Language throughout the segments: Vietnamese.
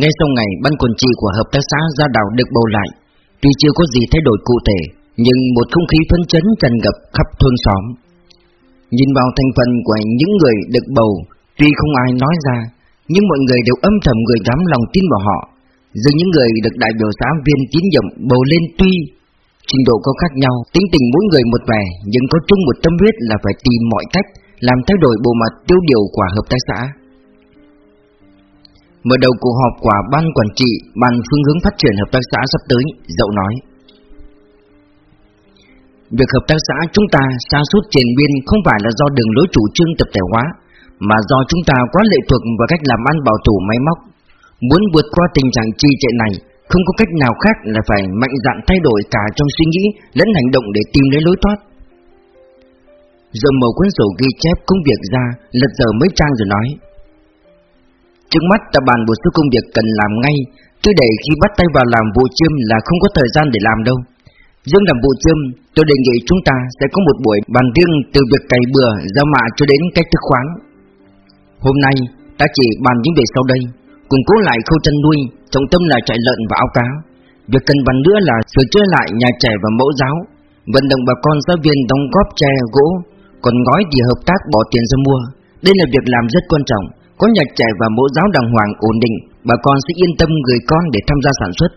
Ngay sau ngày ban quản trị của hợp tác xã Gia Đào được bầu lại. Tuy chưa có gì thay đổi cụ thể Nhưng một không khí phấn chấn tràn ngập khắp thôn xóm. Nhìn vào thành phần của những người được bầu Tuy không ai nói ra Nhưng mọi người đều âm thầm gửi gắm lòng tin vào họ. Giữa những người được đại biểu xã viên tín nhiệm bầu lên tuy Trình độ có khác nhau, tính tình mỗi người một vẻ Nhưng có chung một tâm huyết là phải tìm mọi cách Làm thay đổi bộ mặt tiêu điều của hợp tác xã. Mở đầu cuộc họp của ban quản trị, bàn phương hướng phát triển hợp tác xã sắp tới, dậu nói. Việc hợp tác xã chúng ta xa suốt trên biên không phải là do đường lối chủ trương tập thể hóa, mà do chúng ta quá lệ thuộc vào cách làm ăn bảo thủ máy móc. Muốn vượt qua tình trạng trì trệ này, không có cách nào khác là phải mạnh dạn thay đổi cả trong suy nghĩ lẫn hành động để tìm lấy lối thoát. dậu mở cuốn sổ ghi chép công việc ra, lật dở mấy trang rồi nói. Trước mắt ta bàn một số công việc cần làm ngay. Cứ để khi bắt tay vào làm vụ chiêm là không có thời gian để làm đâu. Dương làm vụ chiêm Tôi đề nghị chúng ta sẽ có một buổi bàn riêng Từ việc cày bừa, ra mạ cho đến cách thức khoán Hôm nay ta chỉ bàn những việc sau đây. Củng cố lại khâu chăn nuôi Trọng tâm là chạy lợn và áo cá. Việc cần bàn nữa là sửa chữa lại nhà trẻ và mẫu giáo. Vận động bà con giáo viên đóng góp tre, gỗ Còn gói thì hợp tác bỏ tiền ra mua. Đây là việc làm rất quan trọng có nhà trẻ và mẫu giáo đàng hoàng ổn định, Bà con sẽ yên tâm gửi con để tham gia sản xuất.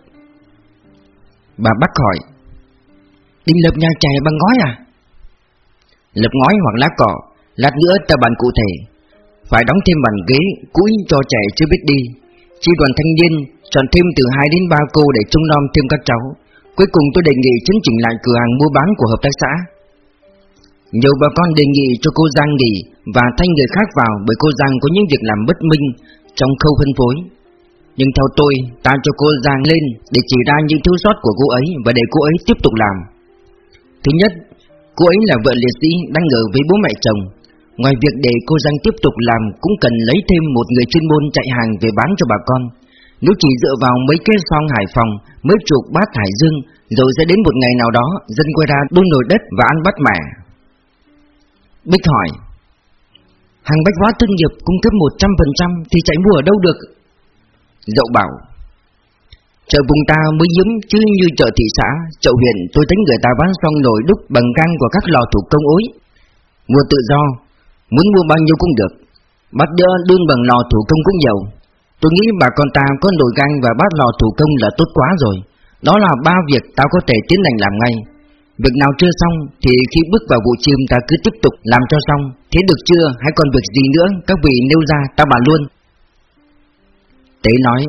Bà bác hỏi, Định lập nhà trẻ bằng ngói à? Lập ngói hoặc lá cỏ Lát nữa ta bàn cụ thể. Phải đóng thêm bàn ghế Cũi cho trẻ chưa biết đi. Chi đoàn thanh niên, chọn thêm từ 2 đến 3 cô để trông nom thêm các cháu. Cuối cùng tôi đề nghị chấn chỉnh lại cửa hàng mua bán của hợp tác xã nhiều bà con đề nghị cho cô Giang nghỉ và thay người khác vào bởi cô Giang có những việc làm bất minh trong khâu phân phối. Nhưng theo tôi, ta cho cô Giang lên để chỉ ra những thiếu sót của cô ấy và để cô ấy tiếp tục làm. Thứ nhất, cô ấy là vợ liệt sĩ đang ở với bố mẹ chồng. Ngoài việc để cô Giang tiếp tục làm cũng cần lấy thêm một người chuyên môn chạy hàng về bán cho bà con. Nếu chỉ dựa vào mấy cái song Hải Phòng mấy chuột bát Hải Dương rồi sẽ đến một ngày nào đó dân quay ra đun nồi đất và ăn bát mẻ Bích hỏi Hàng bách hóa thương nghiệp cung cấp 100% thì chạy mua ở đâu được? Dậu bảo Chợ vùng ta mới hiếm chứ như chợ thị xã, chợ huyện tôi thấy người ta bán xong nồi đúc bằng gang của các lò thủ công ối. Mua tự do, muốn mua bao nhiêu cũng được. Bắt đỡ đương bằng lò thủ công cũng nhiều. Tôi nghĩ bà con ta có nồi gang và bát lò thủ công là tốt quá rồi. Đó là ba việc tao có thể tiến hành làm ngay. Việc nào chưa xong thì khi bước vào vụ chim ta cứ tiếp tục làm cho xong. Thế được chưa? Hay còn việc gì nữa? Các vị nêu ra, ta bàn luôn. Tế nói,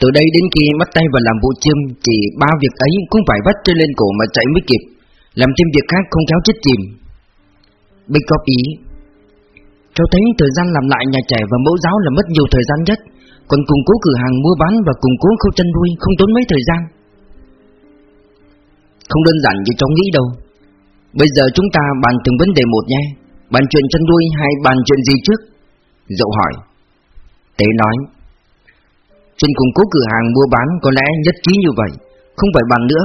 Từ đây đến khi bắt tay vào làm vụ chim Chỉ ba việc ấy cũng phải vắt trên lên cổ mà chạy mới kịp. Làm thêm việc khác không kéo chết chìm. Bích góp ý Cháu thấy thời gian làm lại nhà trẻ và mẫu giáo là mất nhiều thời gian nhất. Còn củng cố cửa hàng mua bán và củng cố khâu chân nuôi không tốn mấy thời gian không đơn giản như cháu nghĩ đâu. Bây giờ chúng ta bàn từng vấn đề một nhé. Bàn chuyện chân đuôi hay bàn chuyện gì trước? Dậu hỏi. Tế nói. Trên cùng cố cửa hàng mua bán có lẽ nhất trí như vậy. Không phải bàn nữa.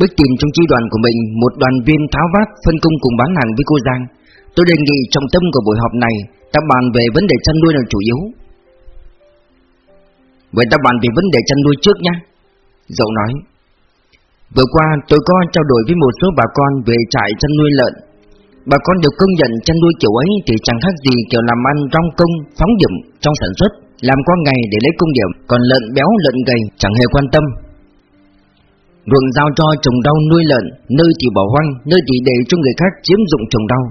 Bích tìm trong chi đoàn của mình Một đoàn viên tháo vát phân công cùng bán hàng với cô Giang. Tôi đề nghị trọng tâm của buổi họp này Ta bàn về vấn đề chăn nuôi là chủ yếu. Vậy ta bàn về vấn đề chăn nuôi trước nhé Dậu nói. Vừa qua tôi có trao đổi với một số bà con về trại chăn nuôi lợn. Bà con được công nhận chăn nuôi kiểu ấy thì chẳng khác gì kiểu làm ăn trong công, phóng điểm trong sản xuất Làm qua ngày để lấy công điểm, còn lợn béo lợn gầy chẳng hề quan tâm. Ruộng giao cho trồng rau nuôi lợn, nơi thì bỏ hoang, nơi thì để cho người khác chiếm dụng trồng rau.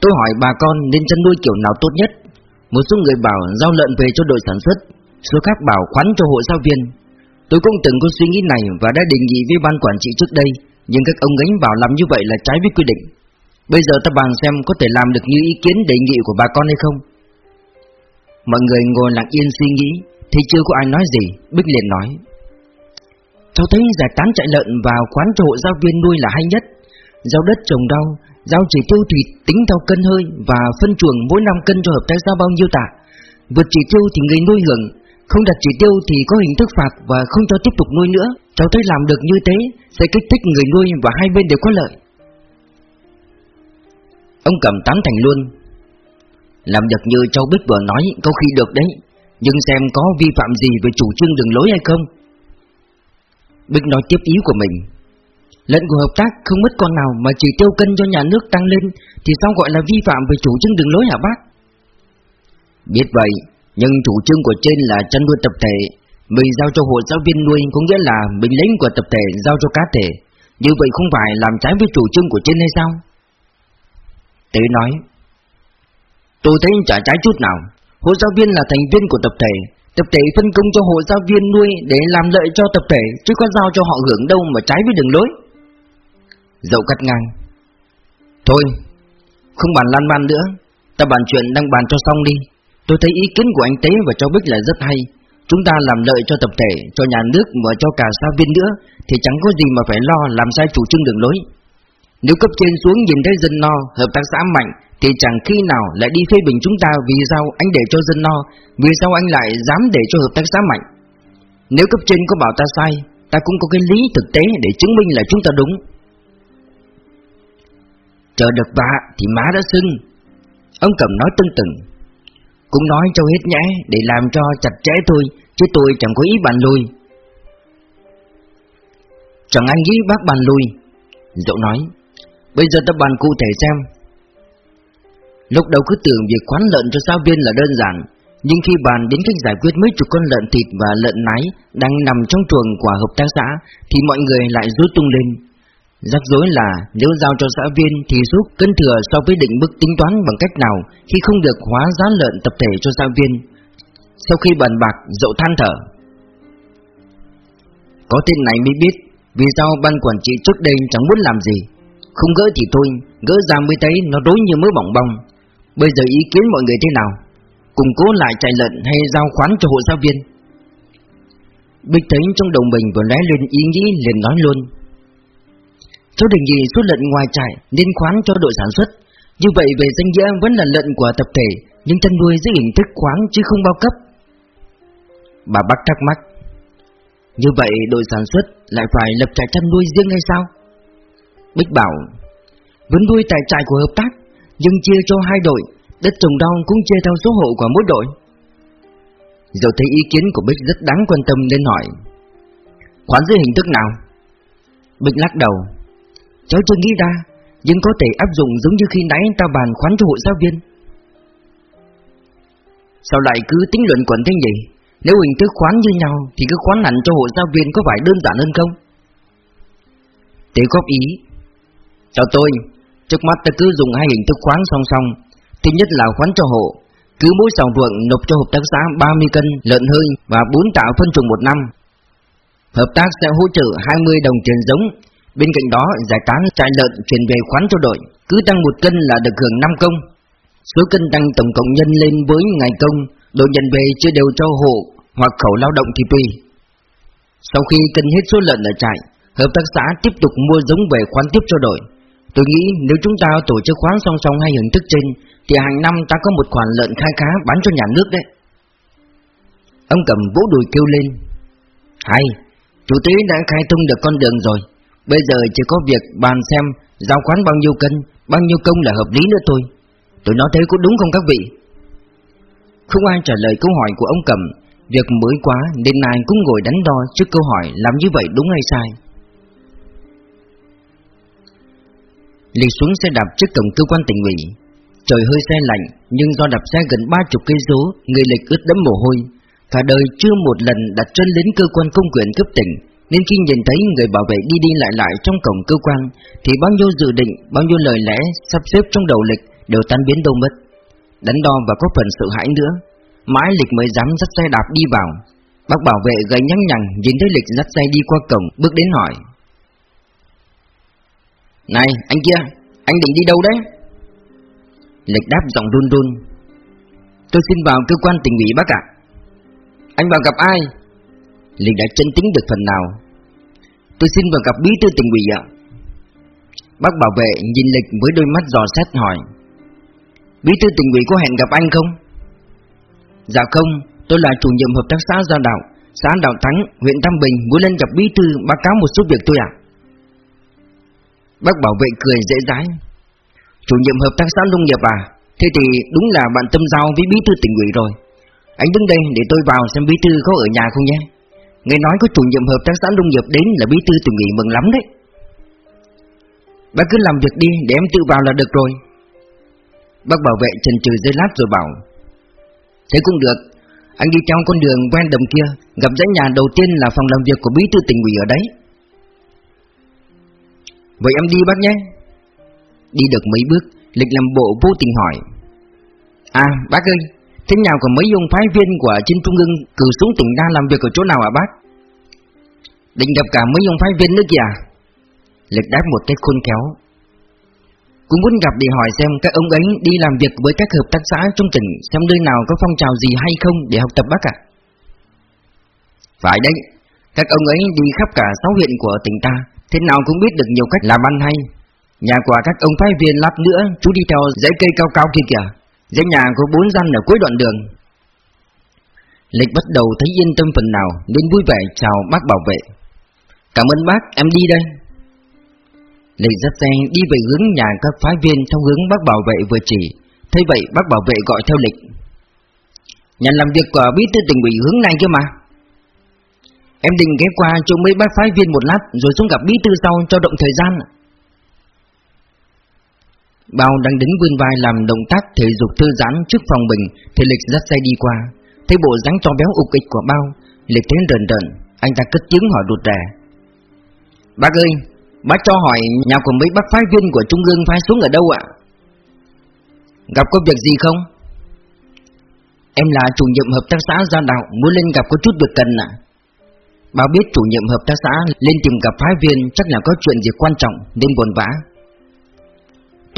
Tôi hỏi bà con nên chăn nuôi kiểu nào tốt nhất. Một số người bảo giao lợn về cho đội sản xuất Số khác bảo khoán cho hộ giáo viên. Tôi cũng từng có suy nghĩ này và đã đề nghị với ban quản trị trước đây, nhưng các ông ấy bảo làm như vậy là trái với quy định. Bây giờ ta bàn xem có thể làm được như ý kiến đề nghị của bà con hay không. Mọi người ngồi lặng yên suy nghĩ, thì chưa có ai nói gì, Bích liền nói. Cháu thấy giải tán chạy lợn vào quán cho hộ giáo viên nuôi là hay nhất. Giao đất trồng rau, giao chỉ tiêu thịt tính theo cân hơi và phân chuồng mỗi năm cân cho hợp tác xã bao nhiêu tạ. Vượt chỉ tiêu thì người nuôi hưởng, không đặt chỉ tiêu thì có hình thức phạt và không cho tiếp tục nuôi nữa. Cháu thấy làm được như thế Sẽ kích thích người nuôi và hai bên đều có lợi. Ông cầm tán thành luôn. Làm được như cháu biết vừa nói Có khi được đấy. Nhưng xem có vi phạm gì về chủ trương đường lối hay không. Bích nói tiếp ý của mình. Lệnh của hợp tác không mất con nào mà chỉ tiêu cân cho nhà nước tăng lên Thì sao gọi là vi phạm về chủ trương đường lối hả bác? Biết vậy, nhưng chủ trương của trên là chăn nuôi tập thể. Mình giao cho hộ giáo viên nuôi có nghĩa là mình lấy của tập thể giao cho cá thể. Như vậy không phải làm trái với chủ trương của trên hay sao? Tế nói, Tôi thấy chả trái chút nào. Hộ giáo viên là thành viên của tập thể. Tập thể phân công cho hộ giáo viên nuôi để làm lợi cho tập thể, Chứ có giao cho họ hưởng đâu mà trái với đường lối. Dậu cắt ngang, Thôi, Không bàn lan man nữa. Ta bàn chuyện đang bàn cho xong đi. Tôi thấy ý kiến của anh Tế và cháu Bích là rất hay. Chúng ta làm lợi cho tập thể, Cho nhà nước và cho cả xã viên nữa, Thì chẳng có gì mà phải lo làm sai chủ trương đường lối. Nếu cấp trên xuống nhìn thấy dân no, Hợp tác xã mạnh, Thì chẳng khi nào lại đi phê bình chúng ta Vì sao anh để cho dân no, Vì sao anh lại dám để cho hợp tác xã mạnh. Nếu cấp trên có bảo ta sai, Ta cũng có cái lý thực tế để chứng minh là chúng ta đúng. Chờ được vạ thì má đã sưng Ông cầm nói tưng từng. Cũng nói cho hết nhé, Để làm cho chặt chẽ thôi, Chứ tôi chẳng có ý bàn lui Chẳng anh nghĩ bác bàn lui Dậu nói, Bây giờ ta bàn cụ thể xem. Lúc đầu cứ tưởng việc khoán lợn cho giáo viên là đơn giản, Nhưng khi bàn đến cách giải quyết mấy chục con lợn thịt và lợn nái Đang nằm trong chuồng của hợp tác xã, Thì mọi người lại rút tung lên. Rắc rối là nếu giao cho xã viên thì giúp cân thừa so với định mức tính toán bằng cách nào khi không được hóa giá lợn tập thể cho xã viên. Sau khi bàn bạc, dậu than thở. Có tên này mới biết vì sao ban quản trị trước đây chẳng muốn làm gì. Không gỡ thì thôi, gỡ ra mới thấy nó đối như mới bỏng bong. Bây giờ ý kiến mọi người thế nào? Củng cố lại chạy lợn hay giao khoán cho hộ giáo viên? Bích thấy trong đầu mình vừa lóe lên ý nghĩ liền nói luôn. Cháu đề nghị số lợn ngoài trại nên khoán cho đội sản xuất. Như vậy về danh nghĩa vẫn là lợn của tập thể, nhưng chăn nuôi dưới hình thức khoáng chứ không bao cấp. Bà Bắc thắc mắc. Như vậy đội sản xuất lại phải lập trại chăn nuôi riêng hay sao? Bích bảo, vẫn nuôi tại trại của hợp tác, nhưng chia cho hai đội, đất trồng rau cũng chia theo số hộ của mỗi đội. Rồi thấy ý kiến của Bích rất đáng quan tâm nên hỏi Khoán dưới hình thức nào? Bích lắc đầu Cháu chưa nghĩ ra, Nhưng có thể áp dụng giống như khi nãy ta bàn khoán cho hội giáo viên. Sao lại cứ tính luận quẩn thế nhỉ? Nếu hình thức khoán như nhau, Thì cứ khoán hẳn cho hội giáo viên có phải đơn giản hơn không? Tế góp ý. Chào tôi, Trước mắt ta cứ dùng hai hình thức khoán song song. Thứ nhất là khoán cho hộ. Cứ mỗi sòng ruộng nộp cho hợp tác xã 30 cân, lợn hơi và 4 tạo phân trùng một năm. Hợp tác sẽ hỗ trợ 20 đồng tiền giống Bên cạnh đó, giải tán trại lợn chuyển về khoán cho đội, cứ tăng một cân là được hưởng 5 công. Số cân tăng tổng cộng nhân lên với ngày công, đội nhận về chưa đều cho hộ hoặc khẩu lao động thì tùy. Sau khi cân hết số lợn ở trại, hợp tác xã tiếp tục mua giống về khoán tiếp cho đội. Tôi nghĩ nếu chúng ta tổ chức khoán song song hai hình thức trên, thì hàng năm ta có một khoản lợn khai khá bán cho nhà nước đấy. Ông cầm vỗ đùi kêu lên. Hay, chủ tế đã khai thông được con đường rồi. Bây giờ chỉ có việc bàn xem giao khoán bao nhiêu cân, bao nhiêu công là hợp lý nữa thôi. Tôi nói thế có đúng không các vị? Không ai trả lời câu hỏi của ông Cẩm, việc mới quá nên ai cũng ngồi đánh đo trước câu hỏi làm như vậy đúng hay sai. Lịch xuống xe đạp trước cổng cơ quan tỉnh ủy. Trời hơi xe lạnh, nhưng do đạp xe gần ba chục cây số, người lịch ướt đẫm mồ hôi. Cả đời chưa một lần đặt chân đến cơ quan công quyền cấp tỉnh, nên khi nhìn thấy người bảo vệ đi đi lại lại trong cổng cơ quan Thì bao nhiêu dự định, bao nhiêu lời lẽ sắp xếp trong đầu lịch đều tan biến đâu mất. Đánh đo và có phần sợ hãi nữa Mãi lịch mới dám dắt xe đạp đi vào. Bác bảo vệ gầy nhăn nhằn nhìn thấy lịch dắt xe đi qua cổng bước đến hỏi. Này anh kia, anh định đi đâu đấy? Lịch đáp giọng run run. Tôi xin vào cơ quan tỉnh ủy bác ạ. Anh vào gặp ai? Linh đã chân tính được phần nào. Tôi xin vào gặp bí thư tỉnh ủy ạ. Bác bảo vệ nhìn Lịch với đôi mắt dò xét hỏi. Bí thư tỉnh ủy có hẹn gặp anh không? Dạ không, tôi là chủ nhiệm hợp tác xã Gia Đạo Xã Đạo Thắng, huyện Tam Bình muốn lên gặp bí thư báo cáo một số việc tôi ạ. Bác bảo vệ cười dễ dãi. Chủ nhiệm hợp tác xã nông nghiệp à Thế thì đúng là bạn tâm giao với bí thư tỉnh ủy rồi. Anh đứng đây để tôi vào xem bí thư có ở nhà không nhé. Nghe nói có chủ nhiệm hợp tác xã nông nghiệp đến là bí thư tỉnh ủy mừng lắm đấy. Bác cứ làm việc đi, để em tự vào là được rồi. Bác bảo vệ chần chừ dây lát rồi bảo, Thế cũng được, Anh đi theo con đường ven đầm kia, Gặp dãy nhà đầu tiên là phòng làm việc của bí thư tỉnh ủy ở đấy. Vậy em đi bác nhé. Đi được mấy bước, Lịch làm bộ vô tình hỏi À bác ơi Thế nào có mấy ông phái viên của trên trung ương Cử xuống tỉnh đa làm việc ở chỗ nào à bác? Định gặp cả mấy ông phái viên nữa kìa. Lực đáp một cách khôn khéo. Cũng muốn gặp để hỏi xem các ông ấy đi làm việc với các hợp tác xã trong tỉnh Xem nơi nào có phong trào gì hay không để học tập bác ạ. Phải đấy, Các ông ấy đi khắp cả sáu huyện của tỉnh ta, Thế nào cũng biết được nhiều cách làm ăn hay. Nhà của các ông phái viên lát nữa, Chú đi theo dãy cây cao cao kia kìa. Dãy nhà có bốn gian ở cuối đoạn đường. Lịch bắt đầu thấy yên tâm phần nào Nên vui vẻ chào bác bảo vệ. Cảm ơn bác, em đi đây. Lịch dắt xe đi về hướng nhà các phái viên Theo hướng bác bảo vệ vừa chỉ. Thế vậy bác bảo vệ gọi theo Lịch. Nhà làm việc của bí thư tỉnh ủy hướng này kia mà. Em định ghé qua cho mấy bác phái viên một lát Rồi xuống gặp bí thư sau cho động thời gian. Bao đang đứng vươn vai làm động tác thể dục thư giãn trước phòng mình, Thì Lịch dắt xe đi qua. Thấy bộ dáng to béo ục ịch của Bao, Lịch thấy rần rần Anh ta cất tiếng hỏi đột rè. Bác ơi, Bác cho hỏi nhà của mấy bác phái viên của Trung ương phái xuống ở đâu ạ? Gặp có việc gì không? Em là chủ nhiệm hợp tác xã Gia Đạo, Muốn lên gặp có chút việc cần ạ. Bao biết chủ nhiệm hợp tác xã lên tìm gặp phái viên chắc là có chuyện gì quan trọng nên buồn vã.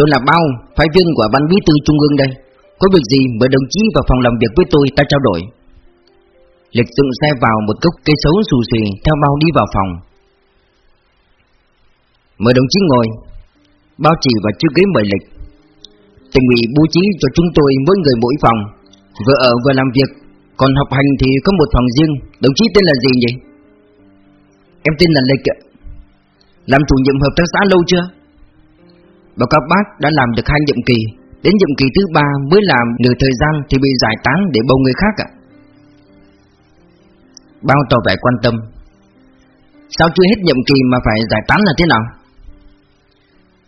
Tôi là Bao, phái viên của ban bí thư trung ương đây. Có việc gì mời đồng chí vào phòng làm việc với tôi ta trao đổi. Lịch dựng xe vào một gốc cây xấu xù xì theo Bao đi vào phòng. Mời đồng chí ngồi. Bao chỉ và chữ ghế mời Lịch. Tỉnh ủy bố trí cho chúng tôi mỗi người mỗi phòng, vừa ở vừa làm việc, còn học hành thì có một phòng riêng. Đồng chí tên là gì nhỉ? Em tên là Lịch ạ Làm chủ nhiệm hợp tác xã lâu chưa? Báo các bác đã làm được hai nhiệm kỳ. Đến nhiệm kỳ thứ ba mới làm nửa thời gian thì bị giải tán để bầu người khác ạ. Bao tỏ vẻ quan tâm. Sao chưa hết nhiệm kỳ mà phải giải tán là thế nào?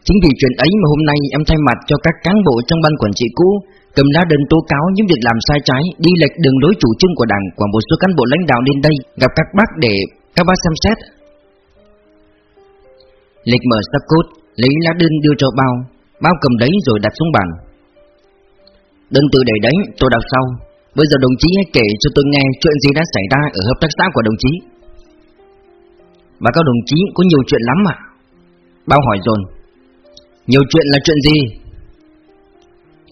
Chính vì chuyện ấy mà hôm nay em thay mặt cho các cán bộ trong ban quản trị cũ cầm lá đơn tố cáo những việc làm sai trái, đi lệch đường lối chủ trương của đảng của một số cán bộ lãnh đạo lên đây gặp các bác để các bác xem xét. Lịch mở sắp cốt Lấy lá đơn đưa cho bao Bao cầm đấy rồi đặt xuống bàn. Đơn từ để đấy tôi đọc sau. Bây giờ đồng chí hãy kể cho tôi nghe Chuyện gì đã xảy ra ở hợp tác xã của đồng chí. Và các đồng chí, có nhiều chuyện lắm à Bao hỏi dồn, Nhiều chuyện là chuyện gì?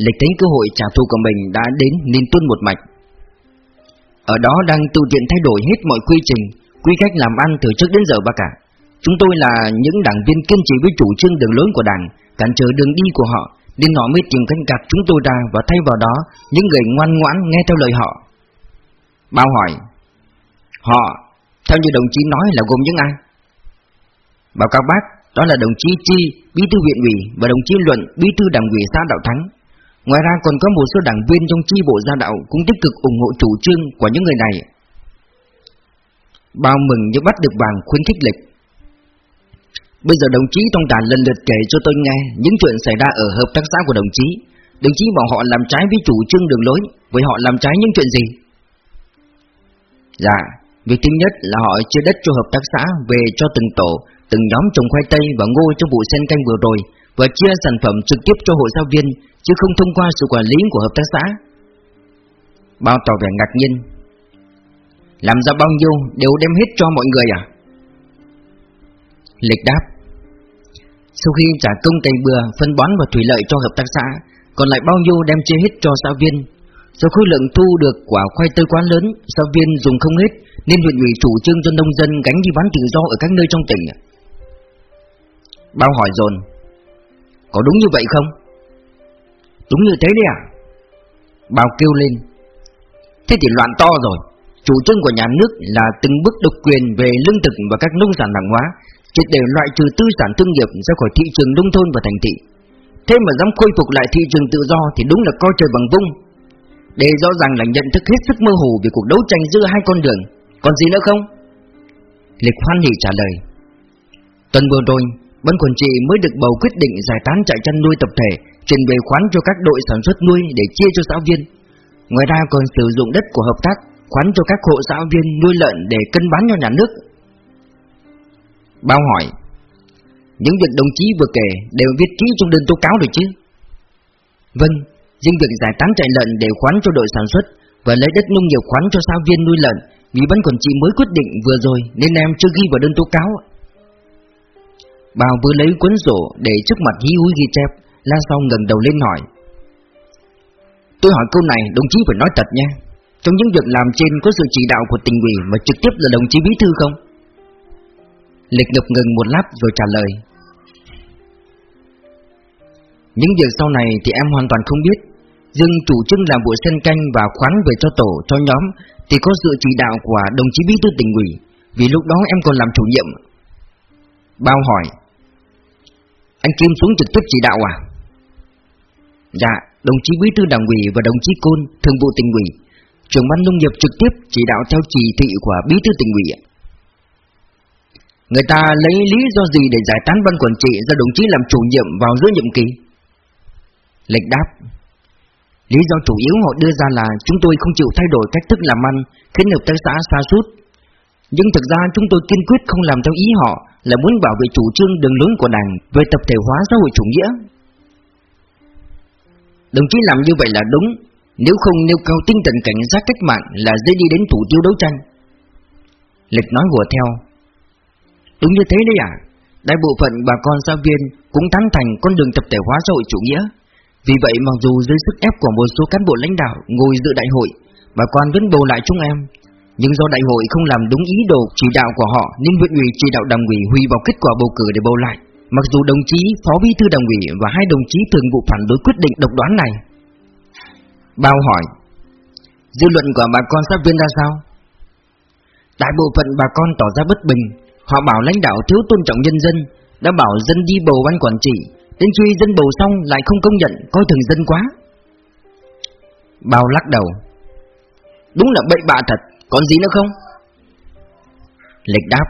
Lịch tính cơ hội trả thù của mình đã đến nên tuôn một mạch. Ở đó đang tự tiện thay đổi hết mọi quy trình, Quy cách làm ăn từ trước đến giờ ba cả. Chúng tôi là những đảng viên kiên trì với chủ trương đường lối của đảng, Cản trở đường đi của họ, Nên họ mới tìm cách gạt chúng tôi ra Và thay vào đó, Những người ngoan ngoãn nghe theo lời họ. Bao hỏi, Họ, Theo như đồng chí nói là gồm những ai? Báo cáo bác, Đó là đồng chí Chi, Bí thư huyện ủy Và đồng chí Luận, Bí thư đảng ủy xã Đạo Thắng. Ngoài ra còn có một số đảng viên trong chi bộ gia đạo Cũng tích cực ủng hộ chủ trương của những người này. Bao mừng như bắt được vàng khuyến khích lịch. Bây giờ đồng chí thông đàn lần lượt kể cho tôi nghe Những chuyện xảy ra ở hợp tác xã của đồng chí. Đồng chí bảo họ làm trái với chủ trương đường lối, Vậy họ làm trái những chuyện gì? Dạ Việc thứ nhất là họ chia đất cho hợp tác xã Về cho từng tổ, Từng nhóm trồng khoai tây và ngô trong vụ sen canh vừa rồi, Và chia sản phẩm trực tiếp cho hội giáo viên, Chứ không thông qua sự quản lý của hợp tác xã. Bao tỏ vẻ ngạc nhiên. Làm ra bao nhiêu đều đem hết cho mọi người à? Lịch đáp. Sau khi trả công tày bừa, Phân bón và thủy lợi cho hợp tác xã, Còn lại bao nhiêu đem chia hết cho xã viên. Do khối lượng thu được quả khoai tây quá lớn Xã viên dùng không hết, Nên huyện ủy chủ trương cho nông dân gánh đi bán tự do Ở các nơi trong tỉnh. Bao hỏi dồn, Có đúng như vậy không? Đúng như thế đấy à? Bao kêu lên, Thế thì loạn to rồi. Chủ trương của nhà nước là từng bước độc quyền về lương thực và các nông sản hàng hóa, triệt để loại trừ tư sản thương nghiệp ra khỏi thị trường nông thôn và thành thị. Thế mà dám khôi phục lại thị trường tự do thì đúng là coi trời bằng vung. Đây rõ ràng là nhận thức hết sức mơ hồ về cuộc đấu tranh giữa hai con đường Còn gì nữa không? Lịch hoan hỉ trả lời Tuần vừa rồi Ban quản trị mới được bầu quyết định giải tán trại chăn nuôi tập thể Chuyển về khoán cho các đội sản xuất nuôi để chia cho xã viên Ngoài ra còn sử dụng đất của hợp tác Khoán cho các hộ xã viên nuôi lợn để cân bán cho nhà nước. Bao hỏi, Những việc đồng chí vừa kể đều viết ký trong đơn tố cáo rồi chứ? Vâng riêng việc giải tán trại lợn để khoán cho đội sản xuất Và lấy đất nông nghiệp khoán cho xã viên nuôi lợn, Vì ban quản trị mới quyết định vừa rồi Nên em chưa ghi vào đơn tố cáo. Bao vừa lấy cuốn sổ để trước mặt hí húi ghi chép, La sau ngẩng đầu lên hỏi, Tôi hỏi câu này đồng chí phải nói thật nha trong những việc làm trên có sự chỉ đạo của tỉnh ủy Mà trực tiếp là đồng chí bí thư không? Lịch ngập ngừng một lát rồi trả lời. Những việc sau này thì em hoàn toàn không biết. Nhưng chủ trương làm buổi sen canh và khoán về cho tổ, cho nhóm Thì có sự chỉ đạo của đồng chí bí thư tỉnh ủy. Vì lúc đó em còn làm chủ nhiệm. Bao hỏi Anh Kim xuống trực tiếp chỉ đạo à? Dạ, đồng chí bí thư đảng ủy và đồng chí Côn, thường vụ tỉnh ủy, trưởng ban nông nghiệp trực tiếp chỉ đạo theo chỉ thị của bí thư tỉnh ủy. Người ta lấy lý do gì để giải tán ban quản trị do đồng chí làm chủ nhiệm vào giữa nhiệm kỳ? Lệnh đáp Lý do chủ yếu họ đưa ra là chúng tôi không chịu thay đổi cách thức làm ăn, khiến hợp tác xã xa sút Nhưng thực ra chúng tôi kiên quyết không làm theo ý họ là muốn bảo vệ chủ trương đường lối của đảng về tập thể hóa xã hội chủ nghĩa. Đồng chí làm như vậy là đúng nếu không nêu cao tinh thần cảnh giác cách mạng Là dễ đi đến thủ tiêu đấu tranh. Lịch nói hùa theo. Đúng như thế đấy à Đại bộ phận bà con giáo viên Cũng tán thành con đường tập thể hóa xã hội chủ nghĩa. Vì vậy mặc dù dưới sức ép của một số cán bộ lãnh đạo Ngồi dự đại hội, Bà con vẫn bầu lại chúng em. Nhưng do đại hội không làm đúng ý đồ chỉ đạo của họ Nên huyện ủy chỉ đạo đảng ủy hủy vào kết quả bầu cử để bầu lại. Mặc dù đồng chí Phó Bí thư Đảng ủy và hai đồng chí thường vụ phản đối quyết định độc đoán này. Bao hỏi, dư luận của bà con sát viên ra sao? Đại bộ phận bà con tỏ ra bất bình, họ bảo lãnh đạo thiếu tôn trọng nhân dân, đã bảo dân đi bầu ban quản trị, đến khi dân bầu xong lại không công nhận, coi thường dân quá. Bao lắc đầu, đúng là bậy bạ thật, còn gì nữa không? Lịch đáp,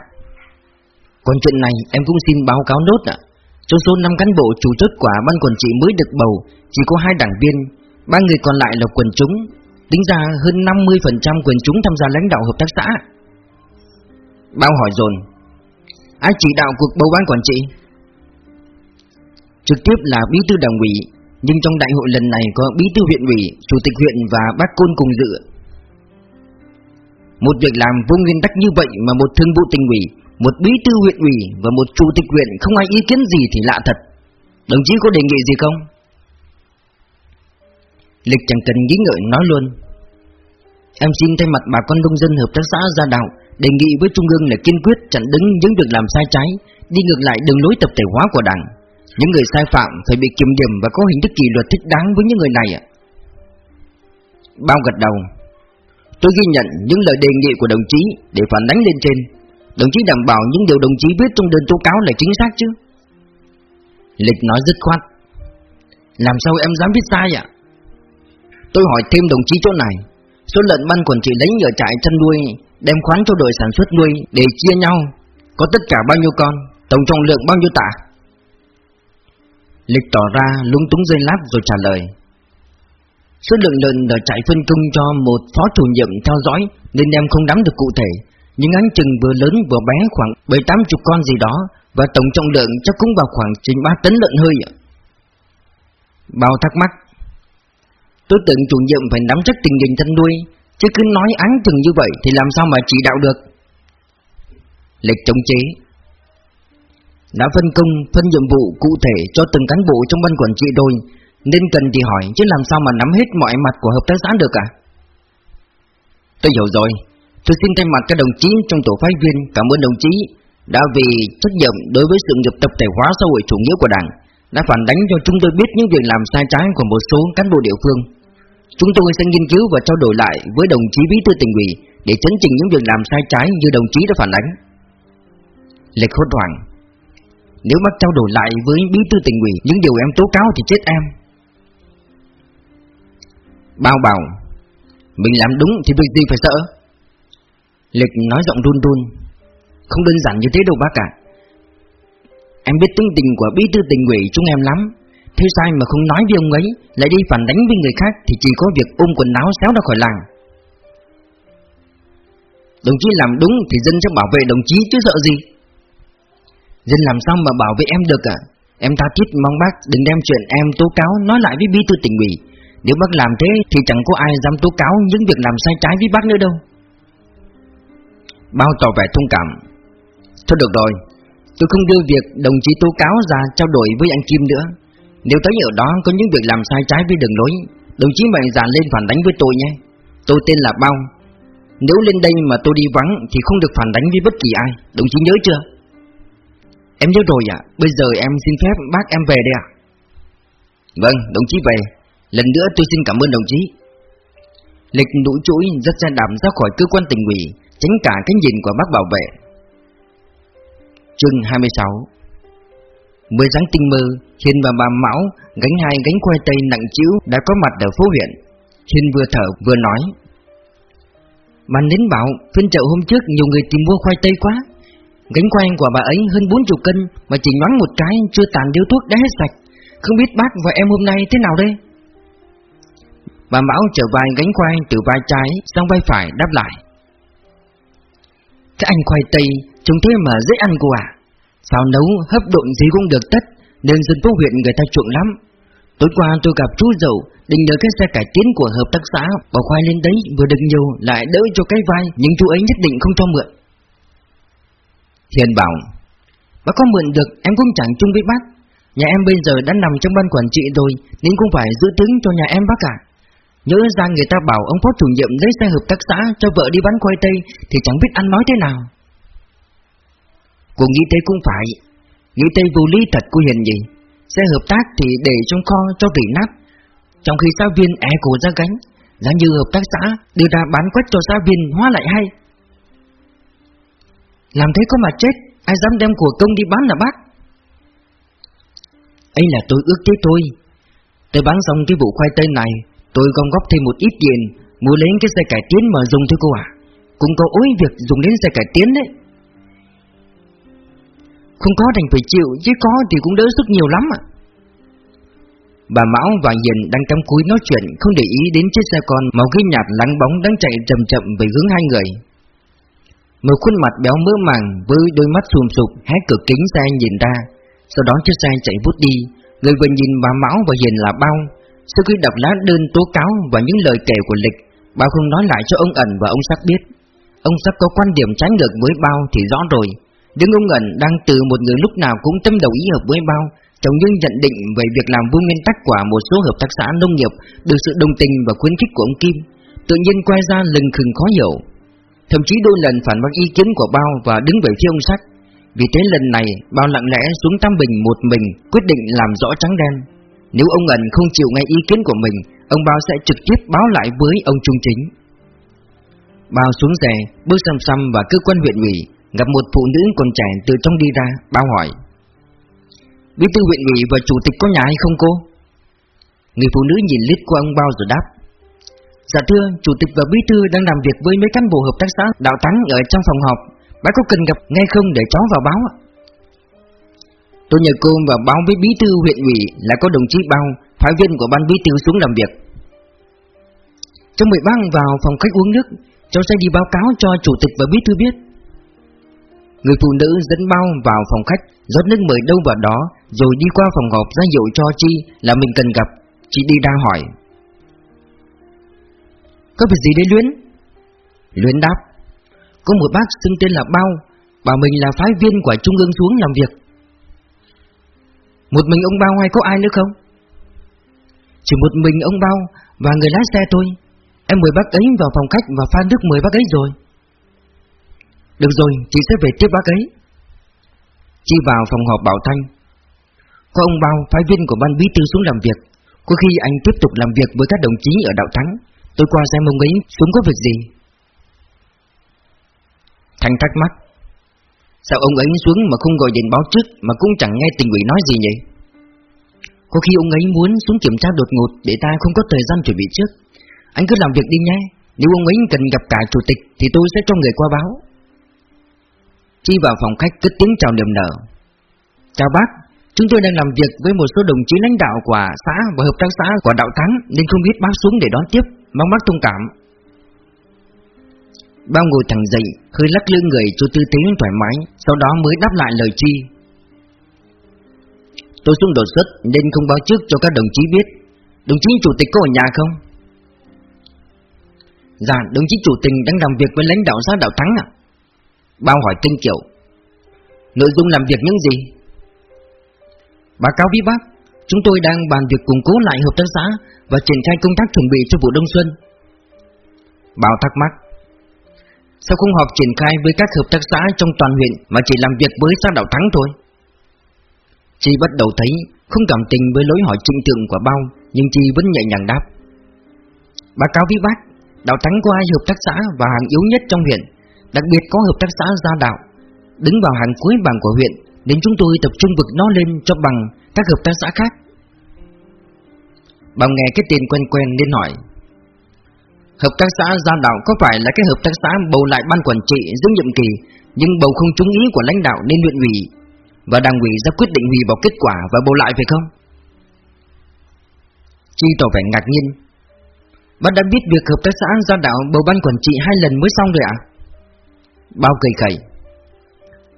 còn chuyện này em cũng xin báo cáo nốt ạ. Trong số 5 cán bộ chủ chốt quả ban quản trị mới được bầu, chỉ có hai đảng viên, ba người còn lại là quần chúng, tính ra hơn 50% quần chúng tham gia lãnh đạo hợp tác xã. Bao hỏi dồn Ai chỉ đạo cuộc bầu ban quản trị? Trực tiếp là bí thư đảng ủy, nhưng trong đại hội lần này có bí thư huyện ủy, chủ tịch huyện và bác côn cùng dự. Một việc làm vô nguyên tắc như vậy mà một thương vụ tình ủy một bí thư huyện ủy và một chủ tịch huyện không ai ý kiến gì thì lạ thật Đồng chí có đề nghị gì không? Lịch chẳng cần nghĩ ngợi nói luôn. Em xin thay mặt bà con nông dân hợp tác xã ra đạo Đề nghị với Trung ương là kiên quyết chặn đứng những việc làm sai trái, Đi ngược lại đường lối tập thể hóa của đảng. Những người sai phạm phải bị kiểm điểm và có hình thức kỷ luật thích đáng với những người này ạ. Bao gật đầu, Tôi ghi nhận những lời đề nghị của đồng chí để phản ánh lên trên. Đồng chí đảm bảo những điều đồng chí viết trong đơn tố cáo là chính xác chứ? Lịch nói dứt khoát, Làm sao em dám viết sai ạ? Tôi hỏi thêm đồng chí chỗ này. Số lợn ban quản trị lấy ở trại chăn nuôi, Đem khoán cho đội sản xuất nuôi Để chia nhau. Có tất cả bao nhiêu con? Tổng trọng lượng bao nhiêu tạ? Lịch tỏ ra lúng túng dây lát rồi trả lời. Số lượng lợn ở trại phân công cho một phó chủ nhiệm theo dõi Nên em không nắm được cụ thể. Nhưng áng chừng vừa lớn vừa bé khoảng bảy tám chục con gì đó Và tổng trọng lượng chắc cũng vào khoảng trên ba tấn lợn hơi Bao thắc mắc Tôi tưởng chủ nhiệm phải nắm chắc tình hình thân nuôi Chứ cứ nói án chừng như vậy thì làm sao mà chỉ đạo được. Lệch chống chế. Đã phân công, phân nhiệm vụ cụ thể cho từng cán bộ trong ban quản trị đôi Nên cần thì hỏi chứ làm sao mà nắm hết mọi mặt của hợp tác xã được à? Tôi hiểu rồi. Tôi xin thay mặt các đồng chí trong tổ phái viên cảm ơn đồng chí đã vì trách nhiệm đối với sự nghiệp tập thể hóa xã hội chủ nghĩa của Đảng đã phản đánh cho chúng tôi biết những việc làm sai trái của một số cán bộ địa phương. Chúng tôi sẽ nghiên cứu và trao đổi lại với đồng chí bí thư tỉnh ủy để chấn chỉnh những việc làm sai trái như đồng chí đã phản ánh. Lệch hốt hoảng Nếu bắt trao đổi lại với bí thư tỉnh ủy những điều em tố cáo thì chết em. Bao bảo Mình làm đúng thì việc gì phải sợ? Lịch nói giọng run run, Không đơn giản như thế đâu bác ạ. Em biết tính tình của bí thư tỉnh ủy chúng em lắm. Thế sai mà không nói với ông ấy? Lại đi phản đánh với người khác Thì chỉ có việc ôm quần áo xéo ra khỏi làng. Đồng chí làm đúng thì dân sẽ bảo vệ đồng chí chứ sợ gì. Dân làm sao mà bảo vệ em được à Em tha thiết mong bác đừng đem chuyện em tố cáo nói lại với bí thư tỉnh ủy. Nếu bác làm thế thì chẳng có ai dám tố cáo những việc làm sai trái với bác nữa đâu. Bao tỏ vẻ thông cảm. Thôi được rồi, Tôi không đưa việc đồng chí tố cáo ra trao đổi với anh Kim nữa. Nếu thấy ở đó có những việc làm sai trái với đường lối, Đồng chí mạnh dạn lên phản đánh với tôi nhé. Tôi tên là Bao. Nếu lên đây mà tôi đi vắng Thì không được phản đánh với bất kỳ ai. Đồng chí nhớ chưa? Em nhớ rồi ạ. Bây giờ em xin phép bác em về đây ạ. Vâng đồng chí về. Lần nữa tôi xin cảm ơn đồng chí. Lịch đủ chuỗi rất xe đạp ra khỏi cơ quan tình ủy, Tránh cả cái nhìn của bác bảo vệ. Chương 26 Mười dáng tinh mơ, Hiền và bà Mão gánh hai gánh khoai tây nặng chịu đã có mặt ở phố huyện. Hiền vừa thở vừa nói Bạn đến bảo, phiên chợ hôm trước nhiều người tìm mua khoai tây quá. Gánh khoai của bà ấy hơn 40 cân Mà chỉ nhoáng một cái chưa tàn điếu thuốc đã hết sạch. Không biết bác và em hôm nay thế nào đây? Bà Mão trở vai gánh khoai từ vai trái sang vai phải đáp lại, Cái anh khoai tây Chúng thế mà dễ ăn của à. Sao nấu hấp độn gì cũng được tất, Nên dân phố huyện người ta chuộng lắm. Tối qua tôi gặp chú dậu, Định nhờ cái xe cải tiến của hợp tác xã, Bỏ khoai lên đấy, vừa được nhiều, Lại đỡ cho cái vai, Nhưng chú ấy nhất định không cho mượn. Hiền bảo, Bác có mượn được, em cũng chẳng chung với bác. Nhà em bây giờ đã nằm trong ban quản trị rồi, Nên cũng phải giữ tướng cho nhà em bác cả Nhớ ra người ta bảo ông phó chủ nhiệm lấy xe hợp tác xã cho vợ đi bán khoai tây, Thì chẳng biết ăn nói thế nào. Cô nghĩ thế cũng phải. Nghĩ thế vô lý thật của Hiền gì Xe hợp tác thì để trong kho cho rỉ nát. Trong khi giáo viên é cổ ra gánh, Giá như hợp tác xã đưa ra bán quách cho giáo viên hóa lại hay. Làm thế có mà chết, Ai dám đem của công đi bán là bác? Ấy là tôi ước thế tôi Tôi bán xong cái vụ khoai tây này, Tôi gom góp thêm một ít tiền, Mua lấy cái xe cải tiến mà dùng thôi cô à Cũng có ối việc dùng đến xe cải tiến đấy không có đành phải chịu, Chứ có thì cũng đỡ sức nhiều lắm ạ. Bà Mão và Hiền đang cắm cúi nói chuyện, Không để ý đến chiếc xe con Màu ghi nhạt lắng bóng đang chạy chậm chậm về hướng hai người. Một khuôn mặt béo mỡ màng Với đôi mắt xùm sụp hé cửa kính xe nhìn ra. Sau đó chiếc xe chạy vút đi. Người vừa nhìn bà Mão và Hiền là bao. Sau khi đọc lá đơn tố cáo Và những lời kể của Lịch, Bao không nói lại cho ông ẩn và ông sắc biết. Ông sắc có quan điểm trái ngược với bao thì rõ rồi nhưng ông ẩn đang từ một người lúc nào cũng tâm đầu ý hợp với bao Trong những nhận định về việc làm vô nguyên tắc của một số hợp tác xã nông nghiệp Được sự đồng tình và khuyến khích của ông Kim Tự nhiên quay ra lừng khừng khó hiểu. Thậm chí đôi lần phản bác ý kiến của bao và đứng về phía ông sắc Vì thế lần này bao lặng lẽ xuống Tam Bình một mình quyết định làm rõ trắng đen. Nếu ông ẩn không chịu nghe ý kiến của mình Ông bao sẽ trực tiếp báo lại với ông Trung Chính. Bao xuống rè, bước xăm xăm và cơ quan huyện ủy Gặp một phụ nữ còn trẻ từ trong đi ra Bao hỏi Bí thư huyện ủy và chủ tịch có nhà hay không cô? Người phụ nữ nhìn lít qua ông Bao rồi đáp Dạ thưa, chủ tịch và bí thư đang làm việc với mấy cán bộ hợp tác xã Đạo Thắng ở trong phòng họp Bác có cần gặp ngay không để cháu vào báo ạ? Tôi nhờ cô và báo với bí thư huyện ủy là có đồng chí Bao, phái viên của ban bí thư xuống làm việc. Trong buổi băng vào phòng khách uống nước, cháu sẽ đi báo cáo cho chủ tịch và bí thư biết. Người phụ nữ dẫn bao vào phòng khách, rót nước mời đâu vào đó, Rồi đi qua phòng họp ra hiệu cho Chi là mình cần gặp. Chị đi ra hỏi. Có việc gì đấy Luyến? Luyến đáp. Có một bác xưng tên là Bao, Bảo mình là phái viên của Trung ương xuống làm việc. Một mình ông Bao hay có ai nữa không? Chỉ một mình ông Bao và người lái xe thôi. Em mời bác ấy vào phòng khách và pha nước mời bác ấy rồi được rồi, chị sẽ về tiếp bác ấy. Chị vào phòng họp bảo Thanh. Có ông Bao, phái viên của ban bí thư xuống làm việc. Có khi anh tiếp tục làm việc với các đồng chí ở Đạo Thắng. Tôi qua xem ông ấy xuống có việc gì? Thanh thắc mắc. Sao ông ấy xuống mà không gọi điện báo trước Mà cũng chẳng nghe tình ủy nói gì nhỉ? Có khi ông ấy muốn xuống kiểm tra đột ngột Để ta không có thời gian chuẩn bị trước. Anh cứ làm việc đi nhé. Nếu ông ấy cần gặp cả chủ tịch Thì tôi sẽ cho người qua báo. Chi vào phòng khách cất tiếng chào niềm nở. Chào bác Chúng tôi đang làm việc với một số đồng chí lãnh đạo của xã và hợp tác xã của Đạo Thắng Nên không biết bác xuống để đón tiếp Mong bác thông cảm. Bao ngồi thẳng dậy Hơi lắc lư người cho tư thế thoải mái Sau đó mới đáp lại lời Chi. Tôi xuống đột xuất nên không báo trước cho các đồng chí biết. Đồng chí chủ tịch có ở nhà không? Dạ, đồng chí chủ tịch đang làm việc với lãnh đạo xã Đạo Thắng ạ. Bao hỏi tinh kiểu Nội dung làm việc những gì? Báo cáo với bác, Chúng tôi đang bàn việc củng cố lại hợp tác xã Và triển khai công tác chuẩn bị cho vụ đông xuân. Bảo thắc mắc, Sao không họp triển khai với các hợp tác xã trong toàn huyện Mà chỉ làm việc với xã Đạo Thắng thôi? Chi bắt đầu thấy không cảm tình với lối hỏi trịnh tượng của bao, Nhưng Chi vẫn nhẹ nhàng đáp, Báo cáo với bác, Đạo Thắng có hai hợp tác xã và hàng yếu nhất trong huyện. Đặc biệt có hợp tác xã Gia Đạo, Đứng vào hàng cuối bảng của huyện, Nên chúng tôi tập trung vực nó lên cho bằng các hợp tác xã khác Bằng nghe cái tên quen quen nên hỏi, Hợp tác xã Gia Đạo có phải là cái hợp tác xã bầu lại ban quản trị giữa nhiệm kỳ, Nhưng bầu không trúng ý của lãnh đạo nên huyện ủy Và đảng ủy ra quyết định hủy bỏ kết quả và bầu lại phải không? Chi tỏ vẻ ngạc nhiên Bạn đã biết việc hợp tác xã Gia Đạo bầu ban quản trị hai lần mới xong rồi ạ? À? Bao cười khẩy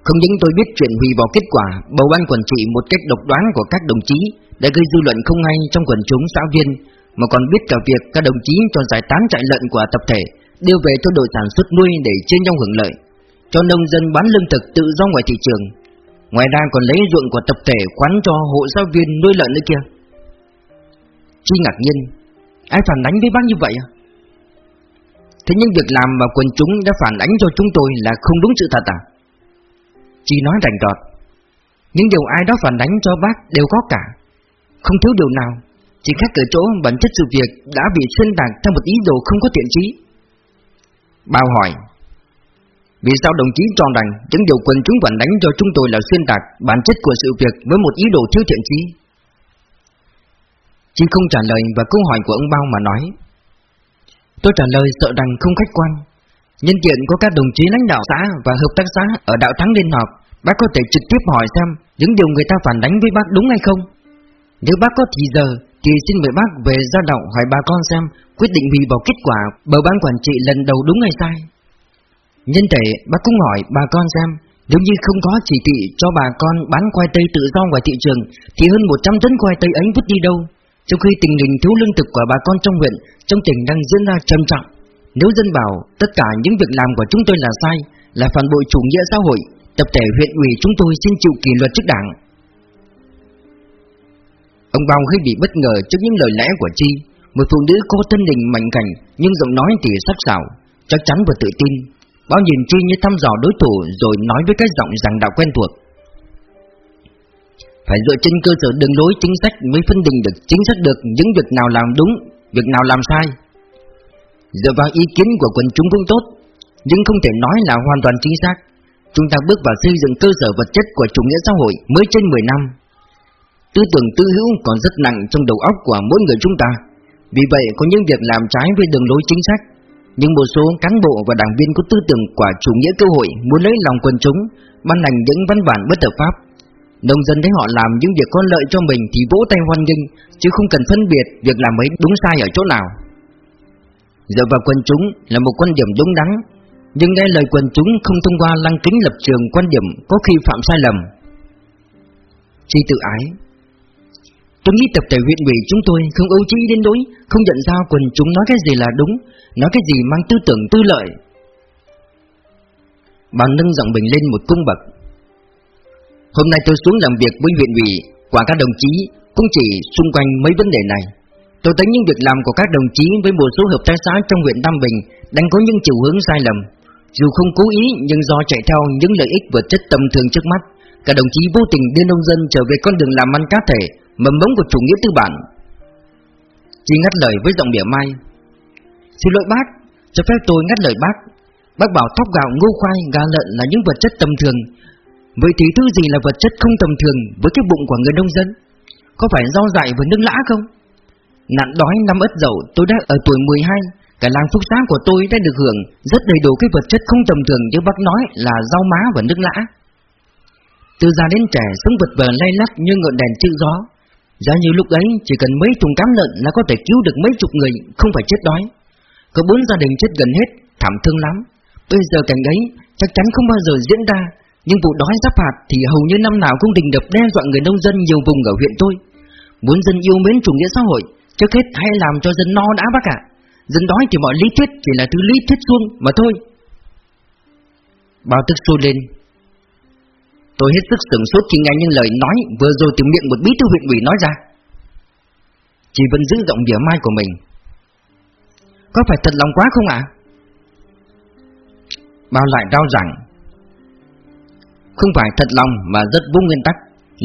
Không những tôi biết chuyện hủy bỏ kết quả, bầu ban quản trị một cách độc đoán của các đồng chí Đã gây dư luận không hay trong quần chúng xã viên, Mà còn biết cả việc các đồng chí cho giải tán trại lợn của tập thể Đưa về cho đội sản xuất nuôi để chia nhau hưởng lợi, Cho nông dân bán lương thực tự do ngoài thị trường, Ngoài ra còn lấy ruộng của tập thể khoán cho hộ giáo viên nuôi lợn nữa kia Chi ngạc nhiên, Ai phản đánh với bác như vậy à? Thế nhưng việc làm mà quần chúng đã phản ánh cho chúng tôi là không đúng sự thật à? Chị nói rành rọt. Những điều ai đó phản ánh cho bác đều có cả. Không thiếu điều nào. Chỉ khác ở chỗ bản chất sự việc đã bị xuyên tạc theo một ý đồ không có thiện trí Bao hỏi, Vì sao đồng chí cho rằng những điều quần chúng phản ánh cho chúng tôi là xuyên tạc bản chất của sự việc với một ý đồ thiếu thiện trí Chị không trả lời và câu hỏi của ông Bao mà nói Tôi trả lời sợ rằng không khách quan. Nhân tiện có các đồng chí lãnh đạo xã và hợp tác xã ở đạo thắng liên họp Bác có thể trực tiếp hỏi xem những điều người ta phản đánh với bác đúng hay không. Nếu bác có thì giờ, thì xin mời bác về ra đảo hỏi bà con xem Quyết định hủy bỏ kết quả bầu ban quản trị lần đầu đúng hay sai. Nhân thể, bác cũng hỏi bà con xem, Nếu như không có chỉ thị cho bà con bán khoai tây tự do ngoài thị trường, Thì hơn 100 tấn khoai tây ấy vứt đi đâu? Trong khi tình hình thiếu lương thực của bà con trong huyện trong tỉnh đang diễn ra trầm trọng. Nếu dân bảo tất cả những việc làm của chúng tôi là sai, là phản bội chủ nghĩa xã hội, tập thể huyện ủy chúng tôi xin chịu kỷ luật trước đảng. Ông Bao hơi bị bất ngờ trước những lời lẽ của Chi, một phụ nữ có thân hình mạnh cảnh nhưng giọng nói thì sắc sảo, chắc chắn và tự tin. Bao nhìn Chi như thăm dò đối thủ rồi nói với cái giọng rằng đạo quen thuộc. Phải dựa trên cơ sở đường lối chính sách mới phân định được chính xác được những việc nào làm đúng, việc nào làm sai. Dựa vào ý kiến của quần chúng cũng tốt, Nhưng không thể nói là hoàn toàn chính xác. Chúng ta bước vào xây dựng cơ sở vật chất của chủ nghĩa xã hội mới trên 10 năm. Tư tưởng tư hữu còn rất nặng trong đầu óc của mỗi người chúng ta. Vì vậy, có những việc làm trái với đường lối chính sách Nhưng một số cán bộ và đảng viên có tư tưởng của chủ nghĩa cơ hội muốn lấy lòng quần chúng, Ban hành những văn bản bất hợp pháp. Nông dân thấy họ làm những việc có lợi cho mình thì vỗ tay hoan nghênh, chứ không cần phân biệt việc làm ấy đúng sai ở chỗ nào. Dựa vào quân chúng là một quan điểm đúng đắn, nhưng nghe lời quần chúng không thông qua lăng kính lập trường quan điểm có khi phạm sai lầm. Chi tự ái Tôi nghĩ tập thể huyện ủy chúng tôi không ưu trí đến đối, không nhận ra quần chúng nói cái gì là đúng, nói cái gì mang tư tưởng tư lợi. Bà nâng giọng mình lên một cung bậc Hôm nay tôi xuống làm việc với huyện ủy Và các đồng chí cũng chỉ xung quanh mấy vấn đề này Tôi thấy những việc làm của các đồng chí với một số hợp tác xã trong huyện Nam Bình đang có những chiều hướng sai lầm. Dù không cố ý nhưng do chạy theo những lợi ích vật chất tầm thường trước mắt, các đồng chí vô tình đưa nông dân trở về con đường làm ăn cá thể, mầm mống của chủ nghĩa tư bản. Chỉ ngắt lời với giọng mỉa mai. Xin lỗi bác, cho phép tôi ngắt lời bác. Bác bảo thóc gạo, ngô khoai, gà lợn là những vật chất tầm thường, Vậy thì thứ gì là vật chất không tầm thường với cái bụng của người nông dân? Có phải rau dại và nước lã không? Nạn đói năm ất dậu tôi đã ở tuổi 12 Cả làng phúc xá của tôi đã được hưởng rất đầy đủ cái vật chất không tầm thường như bác nói là rau má và nước lã. Từ già đến trẻ sống vật vờ lay lắc như ngọn đèn chữ gió. Giá như lúc ấy chỉ cần mấy thùng cám lợn là có thể cứu được mấy chục người không phải chết đói. Có bốn gia đình chết gần hết, thảm thương lắm. Bây giờ cảnh ấy chắc chắn không bao giờ diễn ra, nhưng vụ đói giáp hạt thì hầu như năm nào cũng đình đập đe dọa người nông dân nhiều vùng ở huyện tôi. Muốn dân yêu mến chủ nghĩa xã hội, trước hết hãy làm cho dân no đã bác ạ. Dân đói thì mọi lý thuyết chỉ là thứ lý thuyết suông mà thôi. Bao tức xô lên, Tôi hết sức sửng sốt khi nghe những lời nói vừa rồi từ miệng một bí thư huyện ủy nói ra. Chị vẫn giữ giọng đỉa mai của mình. Có phải thật lòng quá không ạ? Bao lại đau rằng không phải thật lòng mà rất vô nguyên tắc.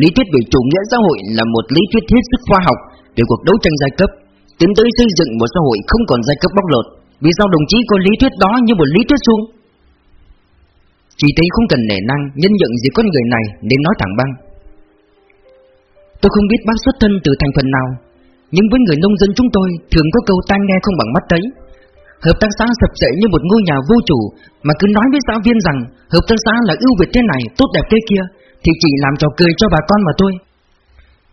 Lý thuyết về chủ nghĩa xã hội là một lý thuyết hết sức khoa học Về cuộc đấu tranh giai cấp, Tiến tới xây dựng một xã hội không còn giai cấp bóc lột. Vì sao đồng chí có lý thuyết đó như một lý thuyết suông chỉ thấy không cần nể năng, Nhân nhận gì con người này nên nói thẳng băng. Tôi không biết bác xuất thân từ thành phần nào, Nhưng với người nông dân chúng tôi Thường có câu tai nghe không bằng mắt thấy. Hợp tác xã sập dậy như một ngôi nhà vô chủ Mà cứ nói với xã viên rằng Hợp tác xã là ưu việt thế này, tốt đẹp thế kia Thì chỉ làm trò cười cho bà con mà thôi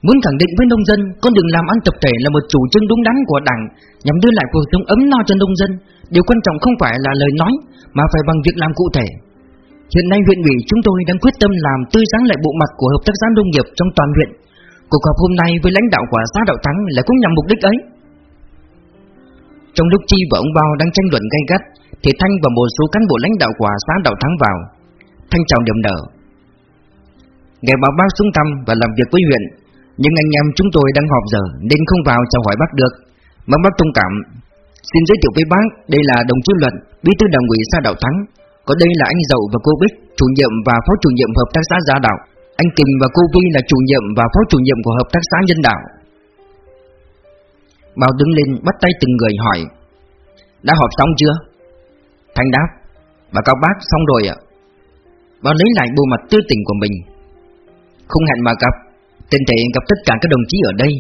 Muốn khẳng định với nông dân Con đường làm ăn tập thể là một chủ trương đúng đắn của đảng Nhằm đưa lại cuộc sống ấm no cho nông dân Điều quan trọng không phải là lời nói Mà phải bằng việc làm cụ thể Hiện nay huyện ủy chúng tôi đang quyết tâm làm tươi sáng lại bộ mặt của hợp tác xã nông nghiệp trong toàn huyện. Cuộc họp hôm nay với lãnh đạo của xã Đạo Thắng là cũng nhằm mục đích ấy. Trong lúc Chi và ông Bao đang tranh luận gay gắt, thì Thanh và một số cán bộ lãnh đạo của xã Đạo Thắng vào. Thanh chào niềm nở. Nghe báo bác xuống thăm và làm việc với huyện, nhưng anh em chúng tôi đang họp giờ nên không vào chào hỏi bác được. Mong bác thông cảm. Xin giới thiệu với bác, đây là đồng chí Luận, bí thư đảng ủy xã Đạo Thắng, có đây là anh Dậu và cô Bích, chủ nhiệm và phó chủ nhiệm hợp tác xã Gia Đạo. Anh Kình và cô Vi là chủ nhiệm và phó chủ nhiệm của hợp tác xã Nhân Đạo. Bảo đứng lên bắt tay từng người hỏi, Đã họp xong chưa? Thanh đáp, Và các bác xong rồi ạ. Bảo lấy lại bộ mặt tươi tỉnh của mình. Không hẹn mà gặp. Tên thể gặp tất cả các đồng chí ở đây.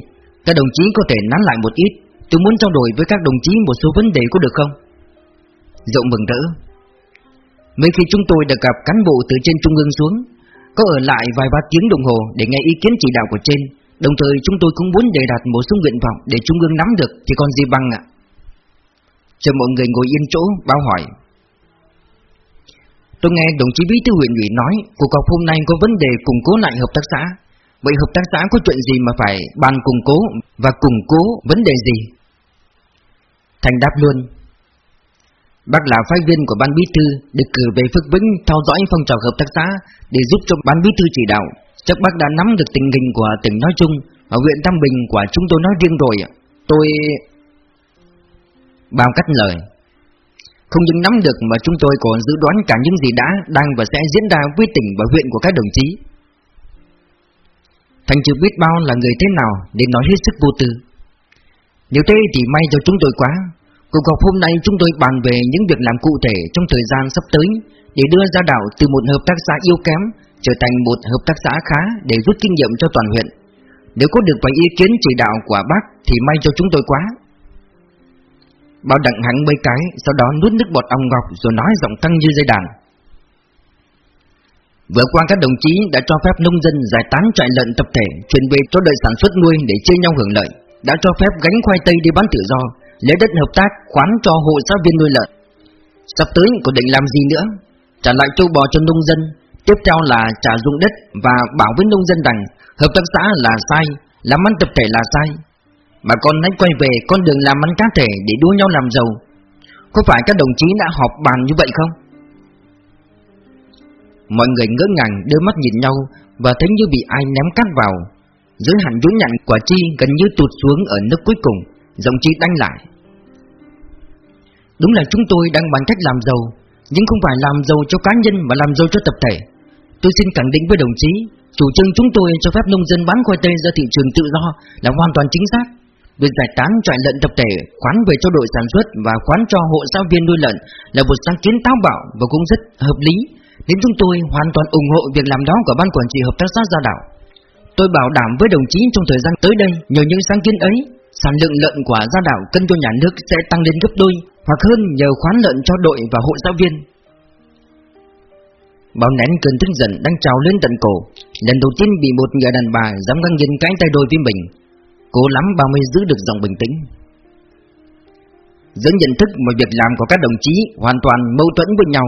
Các đồng chí có thể nắn lại một ít. Tôi muốn trao đổi với các đồng chí một số vấn đề có được không? Dậu mừng rỡ. Mấy khi chúng tôi được gặp cán bộ từ trên trung ương xuống, Có ở lại vài ba tiếng đồng hồ để nghe ý kiến chỉ đạo của trên Đồng thời chúng tôi cũng muốn đề đạt một số nguyện vọng để trung ương nắm được thì còn gì bằng ạ? Cho mọi người ngồi yên chỗ, báo hỏi. Tôi nghe đồng chí bí thư huyện ủy nói Cuộc họp hôm nay có vấn đề củng cố lại hợp tác xã. Vậy hợp tác xã có chuyện gì mà phải bàn củng cố Và củng cố vấn đề gì? Thành đáp luôn. Bác là phái viên của ban bí thư được cử về Phước Vĩnh theo dõi phong trào hợp tác xã để giúp cho ban bí thư chỉ đạo. Chắc bác đã nắm được tình hình của tỉnh nói chung và huyện Tam Bình của chúng tôi nói riêng rồi. Tôi... Bao cắt lời Không những nắm được mà chúng tôi còn dự đoán cả những gì đã, đang và sẽ diễn ra với tỉnh và huyện của các đồng chí. Thành chưa biết bao là người thế nào để nói hết sức vô tư. Nếu thế thì may cho chúng tôi quá, Cuộc họp hôm nay chúng tôi bàn về những việc làm cụ thể trong thời gian sắp tới để đưa ra đảo từ một hợp tác xã yếu kém trở thành một hợp tác xã khá để rút kinh nghiệm cho toàn huyện. Nếu có được vài ý kiến chỉ đạo của bác thì may cho chúng tôi quá. Bao đặng hắn mấy cái, sau đó nuốt nước bọt ong ngọc rồi nói giọng căng như dây đàn. Vừa qua các đồng chí đã cho phép nông dân giải tán trại lợn tập thể chuyển về cho đợi sản xuất nuôi để chia nhau hưởng lợi, đã cho phép gánh khoai tây đi bán tự do, lấy đất hợp tác khoán cho hộ giáo viên nuôi lợn. Sắp tới có định làm gì nữa? Trả lại châu bò cho nông dân, tiếp theo là trả dụng đất và bảo với nông dân rằng hợp tác xã là sai, làm ăn tập thể là sai. Bà con hãy quay về con đường làm ăn cá thể để đua nhau làm giàu. Có phải các đồng chí đã họp bàn như vậy không? Mọi người ngỡ ngàng đưa mắt nhìn nhau và thấy như bị ai ném cát vào. Dưới hẳn dối nhặn quả chi gần như tụt xuống ở nước cuối cùng. Giọng chi đánh lại Đúng là chúng tôi đang bàn cách làm giàu Nhưng không phải làm giàu cho cá nhân mà làm giàu cho tập thể Tôi xin khẳng định với đồng chí Chủ trương chúng tôi cho phép nông dân bán khoai tây ra thị trường tự do là hoàn toàn chính xác Việc giải tán trại lợn tập thể, khoán về cho đội sản xuất và khoán cho hộ giáo viên nuôi lợn là một sáng kiến táo bạo và cũng rất hợp lý. Nên chúng tôi hoàn toàn ủng hộ việc làm đó của ban quản trị hợp tác xã Gia đảo Tôi bảo đảm với đồng chí trong thời gian tới đây, nhờ những sáng kiến ấy, sản lượng lợn của gia đảo cân cho nhà nước sẽ tăng lên gấp đôi hoặc hơn nhờ khoán lợn cho đội và hộ giáo viên. Bao nén cơn tức giận đang trào lên tận cổ Lần đầu tiên bị một người đàn bà dám ngang nhiên cãi tay đôi với mình Cố lắm bao mới giữ được giọng bình tĩnh Giữa nhận thức và việc làm của các đồng chí hoàn toàn mâu thuẫn với nhau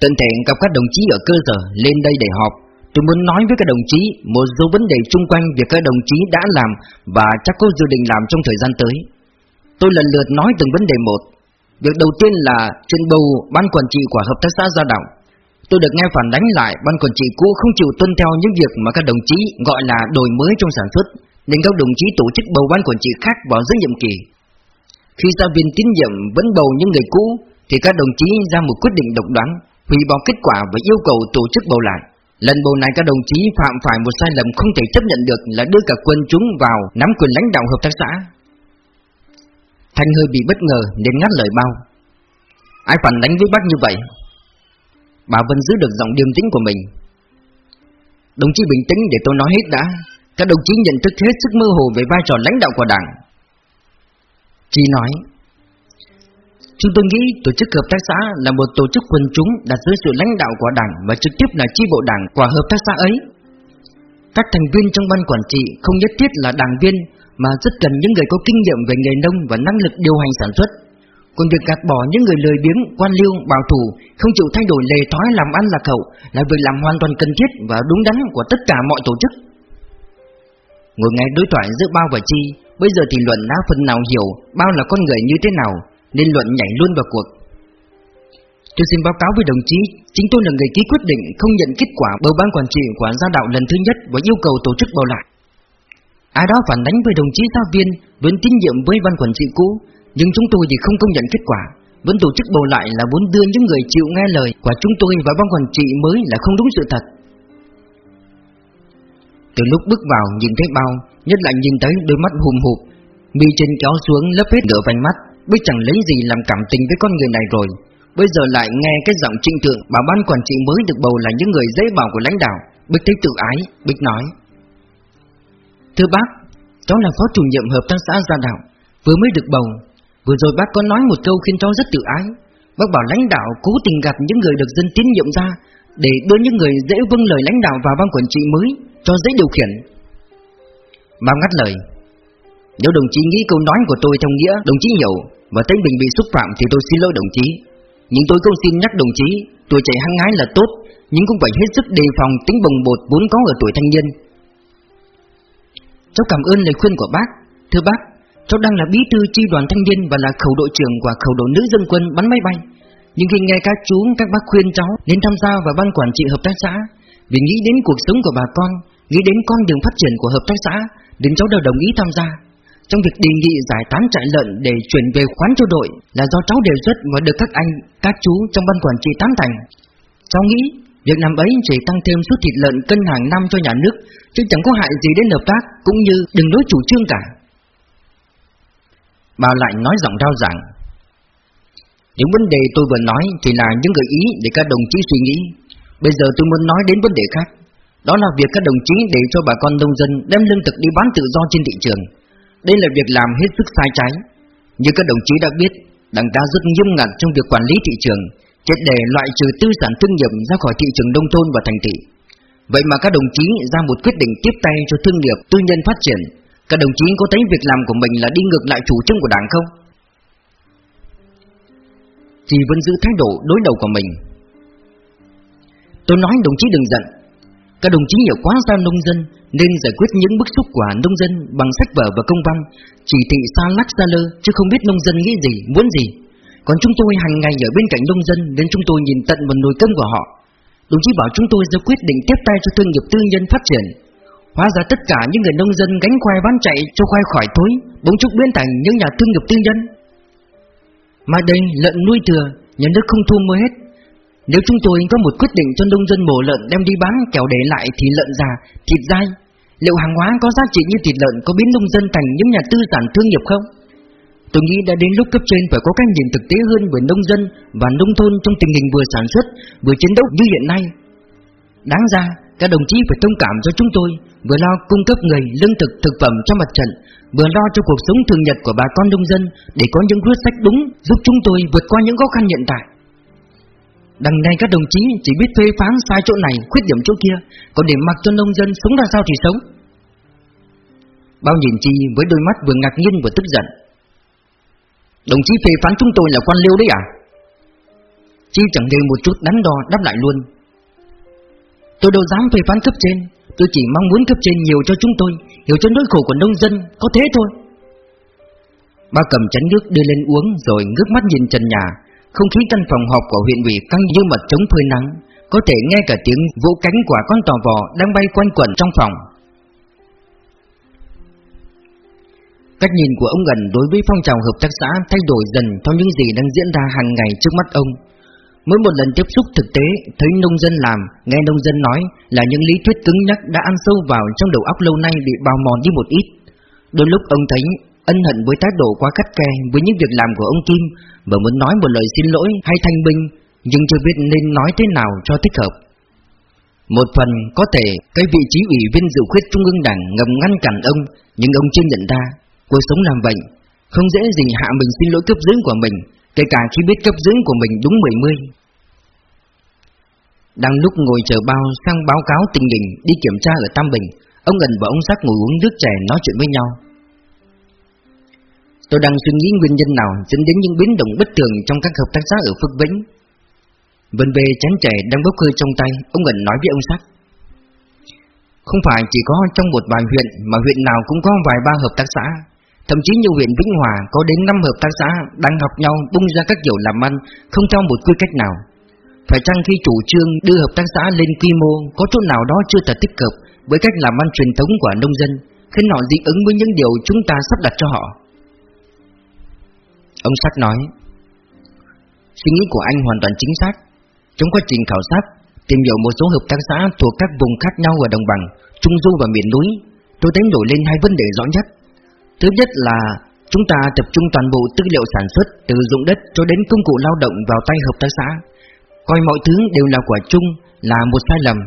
Tận thể gặp các đồng chí ở cơ sở, lên đây để họp Tôi muốn nói với các đồng chí một số vấn đề chung quanh việc các đồng chí đã làm và chắc có dự định làm trong thời gian tới. Tôi lần lượt nói từng vấn đề một. Việc đầu tiên là trên bầu ban quản trị của hợp tác xã Gia Đạo. Tôi được nghe phản đánh lại ban quản trị cũ không chịu tuân theo những việc mà các đồng chí gọi là đổi mới trong sản xuất, nên các đồng chí tổ chức bầu ban quản trị khác vào giữa nhiệm kỳ. Khi giáo viên tín nhiệm vẫn bầu những người cũ, thì các đồng chí ra một quyết định độc đoán, hủy bỏ kết quả và yêu cầu tổ chức bầu lại. Lần bầu này các đồng chí phạm phải một sai lầm không thể chấp nhận được là đưa cả quân chúng vào nắm quyền lãnh đạo hợp tác xã. Thanh hơi bị bất ngờ nên ngắt lời bao. Ai phản đánh với bác như vậy? Bà vẫn giữ được giọng điềm tĩnh của mình Đồng chí bình tĩnh để tôi nói hết đã Các đồng chí nhận thức hết sức mơ hồ về vai trò lãnh đạo của đảng Chi nói, Chúng tôi nghĩ tổ chức hợp tác xã là một tổ chức quần chúng đặt dưới sự lãnh đạo của đảng và trực tiếp là chi bộ đảng của hợp tác xã ấy. Các thành viên trong ban quản trị không nhất thiết là đảng viên mà rất cần những người có kinh nghiệm về nghề nông và năng lực điều hành sản xuất. Còn việc gạt bỏ những người lười biếng, quan liêu, bảo thủ, không chịu thay đổi lề thói làm ăn lạc hậu là việc làm hoàn toàn cần thiết và đúng đắn của tất cả mọi tổ chức. Ngồi nghe đối thoại giữa Bao và Chi, bây giờ thì luận đã phần nào hiểu Bao là con người như thế nào, nên luận nhảy luôn vào cuộc. Tôi xin báo cáo với đồng chí, chính tôi là người ký quyết định không nhận kết quả bầu ban quản trị của gia đạo lần thứ nhất và yêu cầu tổ chức bầu lại. Ai đó phản đánh với đồng chí giáo viên vẫn tín nhiệm với ban quản trị cũ nhưng chúng tôi thì không công nhận kết quả. Vẫn tổ chức bầu lại là muốn đưa những người chịu nghe lời Của chúng tôi và ban quản trị mới là không đúng sự thật. Từ lúc bước vào nhìn thấy bao, Nhất là nhìn thấy đôi mắt hùm hụp Mi trên kéo xuống lấp hết nửa vành mắt, Biết chẳng lấy gì làm cảm tình với con người này rồi. Bây giờ lại nghe cái giọng trinh thượng Bảo ban quản trị mới được bầu là những người dễ bảo của lãnh đạo, Bích thấy tự ái, Bích nói. Thưa bác Cháu là phó chủ nhiệm hợp tác xã gia đạo, Vừa mới được bầu Vừa rồi bác có nói một câu khiến cháu rất tự ái. Bác bảo lãnh đạo cố tình gặp những người được dân tín nhiệm ra, Để đưa những người dễ vâng lời lãnh đạo vào ban quản trị mới, Cho dễ điều khiển. Bao ngắt lời. Nếu đồng chí nghĩ câu nói của tôi theo nghĩa, đồng chí hiểu Và thấy mình bị xúc phạm thì tôi xin lỗi đồng chí. Nhưng tôi cũng xin nhắc đồng chí, Tuổi trẻ hăng hái là tốt, Nhưng cũng phải hết sức đề phòng tính bồng bột vốn có ở tuổi thanh niên. Cháu cảm ơn lời khuyên của bác. Thưa bác Cháu đang là bí thư chi đoàn thanh niên và là khẩu đội trưởng của khẩu đội nữ dân quân bắn máy bay. Nhưng khi nghe các chú, các bác khuyên cháu đến tham gia vào ban quản trị hợp tác xã, vì nghĩ đến cuộc sống của bà con, nghĩ đến con đường phát triển của hợp tác xã, đến cháu đều đồng ý tham gia. Trong việc đề nghị giải tán trại lợn để chuyển về khoán cho đội là do cháu đề xuất và được các anh, các chú trong ban quản trị tán thành. Cháu nghĩ việc làm ấy chỉ tăng thêm số thịt lợn cân hàng năm cho nhà nước, chứ chẳng có hại gì đến hợp tác cũng như đừng đối chủ trương cả. Bà lại nói giọng rao giảng. Những vấn đề tôi vừa nói Chỉ là những gợi ý để các đồng chí suy nghĩ. Bây giờ tôi muốn nói đến vấn đề khác. Đó là việc các đồng chí để cho bà con nông dân Đem lương thực đi bán tự do trên thị trường. Đây là việc làm hết sức sai trái. Như các đồng chí đã biết, Đảng ta rất nghiêm ngặt trong việc quản lý thị trường Chết để loại trừ tư sản thương nghiệp ra khỏi thị trường nông thôn và thành thị. Vậy mà các đồng chí ra một quyết định tiếp tay cho thương nghiệp tư nhân phát triển các đồng chí có thấy việc làm của mình là đi ngược lại chủ trương của đảng không? Chỉ vẫn giữ thái độ đối đầu của mình. Tôi nói đồng chí đừng giận. Các đồng chí hiểu quá ra nông dân Nên giải quyết những bức xúc của nông dân Bằng sách vở và công văn Chỉ thị xa lắc xa lơ Chứ không biết nông dân nghĩ gì, muốn gì. Còn chúng tôi hàng ngày ở bên cạnh nông dân Nên chúng tôi nhìn tận vào nồi cơm của họ. Đồng chí bảo chúng tôi ra quyết định tiếp tay cho thương nghiệp tư nhân phát triển. Hóa ra tất cả những người nông dân gánh khoai bán chạy cho khoai khỏi thối Bỗng chốc biến thành những nhà thương nghiệp tư nhân. Mà đây lợn nuôi thừa Nhà nước không thu mua hết. Nếu chúng tôi có một quyết định cho nông dân mổ lợn đem đi bán kẻo để lại thì lợn già, thịt dai Liệu hàng hóa có giá trị như thịt lợn có biến nông dân thành những nhà tư sản thương nghiệp không? Tôi nghĩ đã đến lúc cấp trên phải có cách nhìn thực tế hơn về nông dân và nông thôn trong tình hình vừa sản xuất vừa chiến đấu như hiện nay. Đáng ra các đồng chí phải thông cảm cho chúng tôi Vừa lo cung cấp người, lương thực, thực phẩm cho mặt trận Vừa lo cho cuộc sống thường nhật của bà con nông dân Để có những quyết sách đúng Giúp chúng tôi vượt qua những khó khăn hiện tại. Đằng này các đồng chí chỉ biết phê phán sai chỗ này, khuyết điểm chỗ kia Còn để mặc cho nông dân sống ra sao thì sống. Bao nhìn chi với đôi mắt vừa ngạc nhiên vừa tức giận. Đồng chí phê phán chúng tôi là quan liêu đấy à? Chi chẳng hề một chút đắn đo đáp lại luôn. Tôi đâu dám phê phán cấp trên. Tôi chỉ mong muốn cấp trên nhiều cho chúng tôi Hiểu cho nỗi khổ của nông dân, Có thế thôi. Ba cầm chén nước đưa lên uống Rồi ngước mắt nhìn trần nhà. Không khí căn phòng họp của huyện ủy căng như mật chống phơi nắng. Có thể nghe cả tiếng vỗ cánh của con tò vò Đang bay quanh quẩn trong phòng. Cách nhìn của ông gần đối với phong trào hợp tác xã thay đổi dần theo những gì đang diễn ra hàng ngày trước mắt ông. Mỗi một lần tiếp xúc thực tế, thấy nông dân làm, nghe nông dân nói là những lý thuyết cứng nhắc đã ăn sâu vào trong đầu óc lâu nay bị bào mòn đi một ít. Đôi lúc ông thấy ân hận với thái độ quá cắt khe với những việc làm của ông Kim và muốn nói một lời xin lỗi hay thanh minh, nhưng chưa biết nên nói thế nào cho thích hợp. Một phần có thể cái vị trí ủy viên dự khuyết trung ương đảng ngầm ngăn cản ông, nhưng ông chưa nhận ra cuộc sống làm vậy không dễ gì hạ mình xin lỗi cấp dưới của mình Kể cả khi biết cấp dưỡng của mình đúng mười mươi. Đang lúc ngồi chờ bao sang báo cáo tình hình Đi kiểm tra ở Tam Bình, Ông Ngân và ông Sắc ngồi uống nước chè nói chuyện với nhau. Tôi đang suy nghĩ nguyên nhân nào dẫn đến những biến động bất thường trong các hợp tác xã ở Phước Vĩnh. Vân về chén chè đang bốc hơi trong tay, Ông Ngân nói với ông Sắc Không phải chỉ có trong một vài huyện Mà huyện nào cũng có vài ba hợp tác xã. Thậm chí nhiều huyện Vĩnh Hòa có đến 5 hợp tác xã đang học nhau bung ra các kiểu làm ăn không theo một quy cách nào. Phải chăng khi chủ trương đưa hợp tác xã lên quy mô có chỗ nào đó chưa thật tích cực với cách làm ăn truyền thống của nông dân, khiến họ dị ứng với những điều chúng ta sắp đặt cho họ? Ông Sát nói, suy nghĩ của anh hoàn toàn chính xác. Trong quá trình khảo sát, tìm hiểu một số hợp tác xã thuộc các vùng khác nhau ở đồng bằng, trung du và miền núi, tôi thấy nổi lên hai vấn đề rõ nhất. Thứ nhất là chúng ta tập trung toàn bộ tư liệu sản xuất từ dụng đất cho đến công cụ lao động vào tay hợp tác xã. Coi mọi thứ đều là quả chung, là một sai lầm.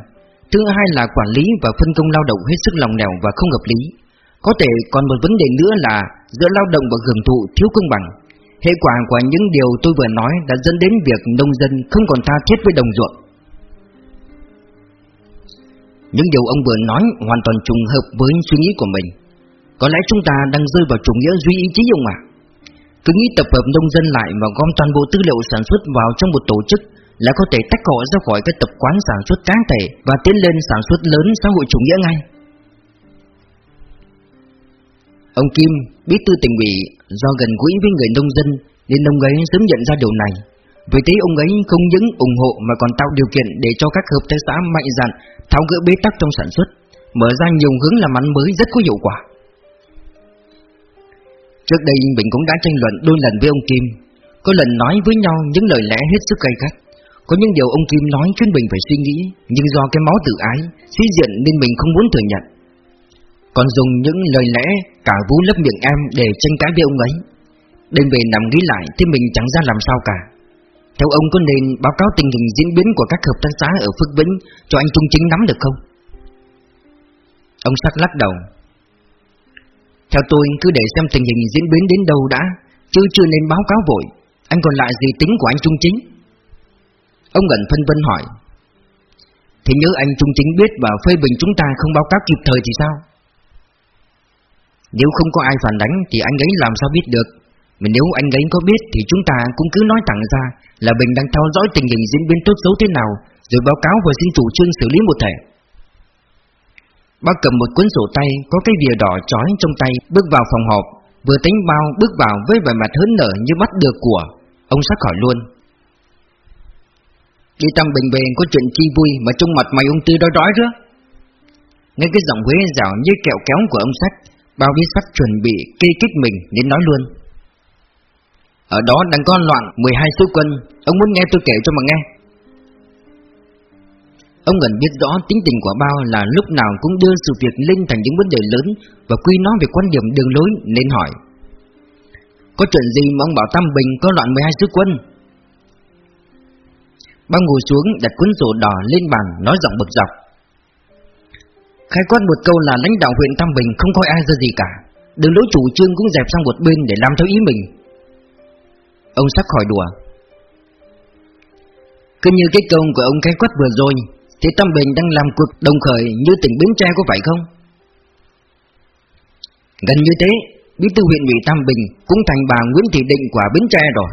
Thứ hai là quản lý và phân công lao động hết sức lòng lẻo và không hợp lý. Có thể còn một vấn đề nữa là giữa lao động và hưởng thụ thiếu công bằng. Hệ quả của những điều tôi vừa nói đã dẫn đến việc nông dân không còn tha thiết với đồng ruộng. Những điều ông vừa nói hoàn toàn trùng hợp với suy nghĩ của mình. Có lẽ chúng ta đang rơi vào chủ nghĩa duy ý chí ông ạ Cứ nghĩ tập hợp nông dân lại và gom toàn bộ tư liệu sản xuất vào trong một tổ chức Là có thể tách họ ra khỏi cái tập quán sản xuất cá thể Và tiến lên sản xuất lớn xã hội chủ nghĩa ngay Ông Kim, bí thư tỉnh ủy, do gần gũi với người nông dân nên ông ấy sớm nhận ra điều này. Vì thế ông ấy không những ủng hộ mà còn tạo điều kiện để cho các hợp tác xã mạnh dạn tháo gỡ bế tắc trong sản xuất, mở ra nhiều hướng làm ăn mới rất có hiệu quả. Trước đây mình cũng đã tranh luận đôi lần với ông Kim. Có lần nói với nhau những lời lẽ hết sức gay gắt. Có những điều ông Kim nói khiến mình phải suy nghĩ Nhưng do cái máu tự ái, sĩ diện nên mình không muốn thừa nhận. Còn dùng những lời lẽ cả vú lấp miệng em để tranh cãi với ông ấy. Đêm về nằm nghĩ lại thì mình chẳng ra làm sao cả. Theo ông có nên báo cáo tình hình diễn biến của các hợp tác xã ở Phước Vĩnh cho anh Trung Chính nắm được không? Ông sắc lắc đầu theo tôi, cứ để xem tình hình diễn biến đến đâu đã, Chứ chưa nên báo cáo vội. Anh còn lại gì tính của anh Trung Chính? Ông Ngẩn phân vân hỏi. Thì nhớ anh Trung Chính biết và phê bình chúng ta không báo cáo kịp thời thì sao? Nếu không có ai phản đánh thì anh ấy làm sao biết được. Mà nếu anh ấy có biết thì chúng ta cũng cứ nói thẳng ra Là mình đang theo dõi tình hình diễn biến tốt xấu thế nào, Rồi báo cáo và xin chủ trương xử lý một thể. Bác cầm một cuốn sổ tay, có cái bìa đỏ trói trong tay, bước vào phòng họp. Vừa tính bao, bước vào với vẻ mặt hớn nở như bắt được của Ông sắc hỏi luôn. Đi tăng bình bền có chuyện chi vui mà trong mặt mày ông tư đói đói đó Nghe cái giọng Huế dạo như kẹo kéo của ông sách Bao biết sắc chuẩn bị kê kích mình nên nói luôn. Ở đó đang có loạn 12 số quân, Ông muốn nghe tôi kể cho mà nghe. Ông gần biết rõ tính tình của bao là lúc nào cũng đưa sự việc lên thành những vấn đề lớn và quy nó về quan điểm đường lối, nên hỏi. Có chuyện gì mà ông bảo Tam Bình có loạn 12 sứ quân? Bao ngồi xuống, đặt cuốn sổ đỏ lên bàn, nói giọng bực dọc. Khai quát một câu là lãnh đạo huyện Tam Bình không coi ai ra gì cả Đường lối chủ trương cũng dẹp sang một bên để làm theo ý mình Ông sắc khỏi đùa Cứ như cái câu của ông khai quát vừa rồi thì Tam Bình đang làm cuộc đồng khởi như tỉnh Bến Tre có phải không? Gần như thế, Bí thư huyện ủy Tam Bình cũng thành bà Nguyễn Thị Định của Bến Tre rồi.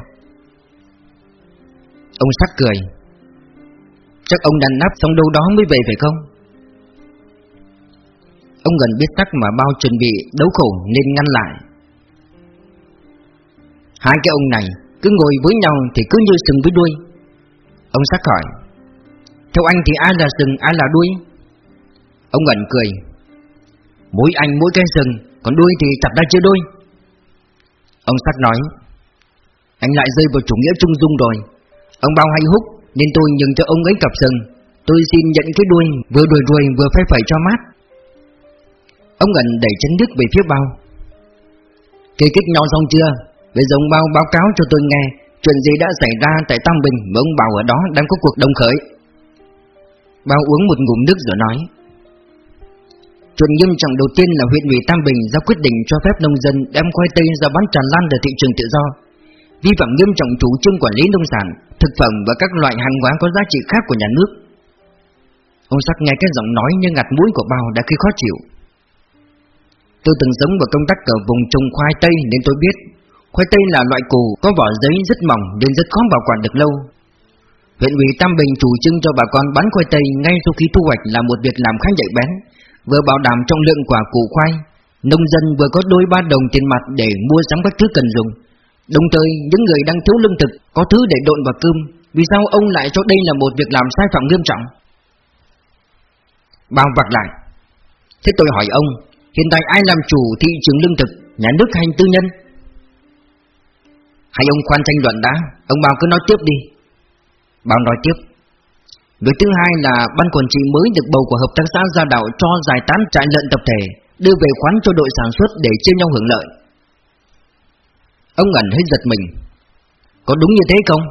Ông sắc cười. Chắc ông đàn nắp xong đâu đó mới về phải không? Ông gần biết tắc mà bao chuẩn bị đấu khẩu nên ngăn lại. Hai cái ông này cứ ngồi với nhau thì cứ như sừng với đuôi. Ông sắc hỏi. Theo anh thì ai là sừng ai là đuôi? Ông gần cười. Mỗi anh mỗi cái sừng Còn đuôi thì chặt ra chưa đuôi. Ông sắc nói, Anh lại rơi vào chủ nghĩa trung dung rồi. Ông bao hay hút Nên tôi nhường cho ông ấy cặp sừng Tôi xin nhận cái đuôi, Vừa đuổi đuôi vừa phai phẩy cho mát. Ông ẩn đẩy chân nước về phía bao. Kê kích nhau xong chưa? Bây giờ ông bao báo cáo cho tôi nghe, Chuyện gì đã xảy ra tại Tam Bình Mà ông bảo ở đó đang có cuộc đồng khởi. Bao uống một ngụm nước rồi nói. Chuyện nghiêm trọng đầu tiên là huyện ủy Tam Bình ra quyết định cho phép nông dân đem khoai tây ra bán tràn lan ở thị trường tự do. Vi phạm nghiêm trọng chủ trương quản lý nông sản, thực phẩm và các loại hàng hóa có giá trị khác của nhà nước. Ông sắc nghe cái giọng nói như ngặt mũi của bao đã khi khó chịu. Tôi từng sống và công tác ở vùng trồng khoai tây nên tôi biết Khoai tây là loại củ có vỏ giấy rất mỏng nên rất khó bảo quản được lâu. Huyện ủy Tam Bình chủ trương cho bà con bán khoai tây ngay sau khi thu hoạch là một việc làm khá nhạy bén, Vừa bảo đảm trong lượng quả củ khoai. Nông dân vừa có đôi ba đồng tiền mặt để mua sắm các thứ cần dùng. Đồng thời, những người đang thiếu lương thực có thứ để độn vào cơm. Vì sao ông lại cho đây là một việc làm sai phạm nghiêm trọng? Bao vặt lại. Thế tôi hỏi ông, Hiện tại ai làm chủ thị trường lương thực? Nhà nước hay tư nhân? Hay ông khoan tranh luận đã. Ông Bao cứ nói tiếp đi. Bao nói tiếp Việc thứ hai là ban quản trị mới được bầu của hợp tác xã Gia Đạo cho giải tán trại lợn tập thể đưa về khoán cho đội sản xuất để chia nhau hưởng lợi. Ông ẩn hơi giật mình. Có đúng như thế không?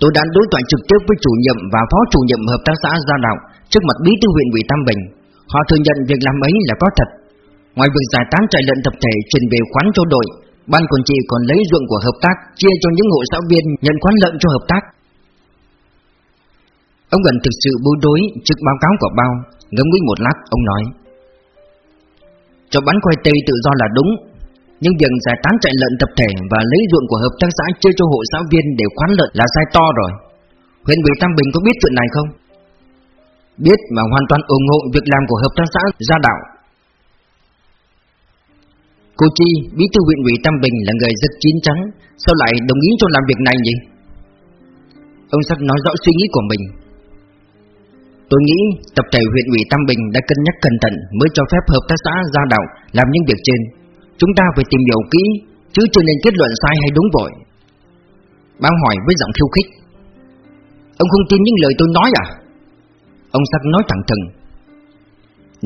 Tôi đã đối thoại trực tiếp với chủ nhiệm và phó chủ nhiệm hợp tác xã Gia Đạo trước mặt bí thư huyện ủy Tam Bình. Họ thừa nhận việc làm ấy là có thật. Ngoài việc giải tán trại lợn tập thể chuyển về khoán cho đội, ban quản trị còn lấy ruộng của hợp tác chia cho những hộ xã viên nhận khoán lợn cho hợp tác. Ông gần thực sự bối rối trước báo cáo của bao, ngẫm nghĩ một lát, ông nói: cho bán khoai tây tự do là đúng, nhưng việc giải tán trại lợn tập thể và lấy ruộng của hợp tác xã chia cho hộ xã viên để khoán lợn là sai to rồi. Huyện ủy Tam Bình có biết chuyện này không? Biết mà hoàn toàn ủng hộ việc làm của hợp tác xã gia đạo. Cô Chi, bí thư huyện ủy Tam Bình là người rất chín chắn, sao lại đồng ý cho làm việc này nhỉ? Ông sắc nói rõ suy nghĩ của mình. Tôi nghĩ tập thể huyện ủy Tam Bình đã cân nhắc cẩn thận mới cho phép hợp tác xã gia đạo làm những việc trên. Chúng ta phải tìm hiểu kỹ, chứ chưa nên kết luận sai hay đúng vội. Bao hỏi với giọng khiêu khích. Ông không tin những lời tôi nói à? Ông sắc nói thẳng thừng.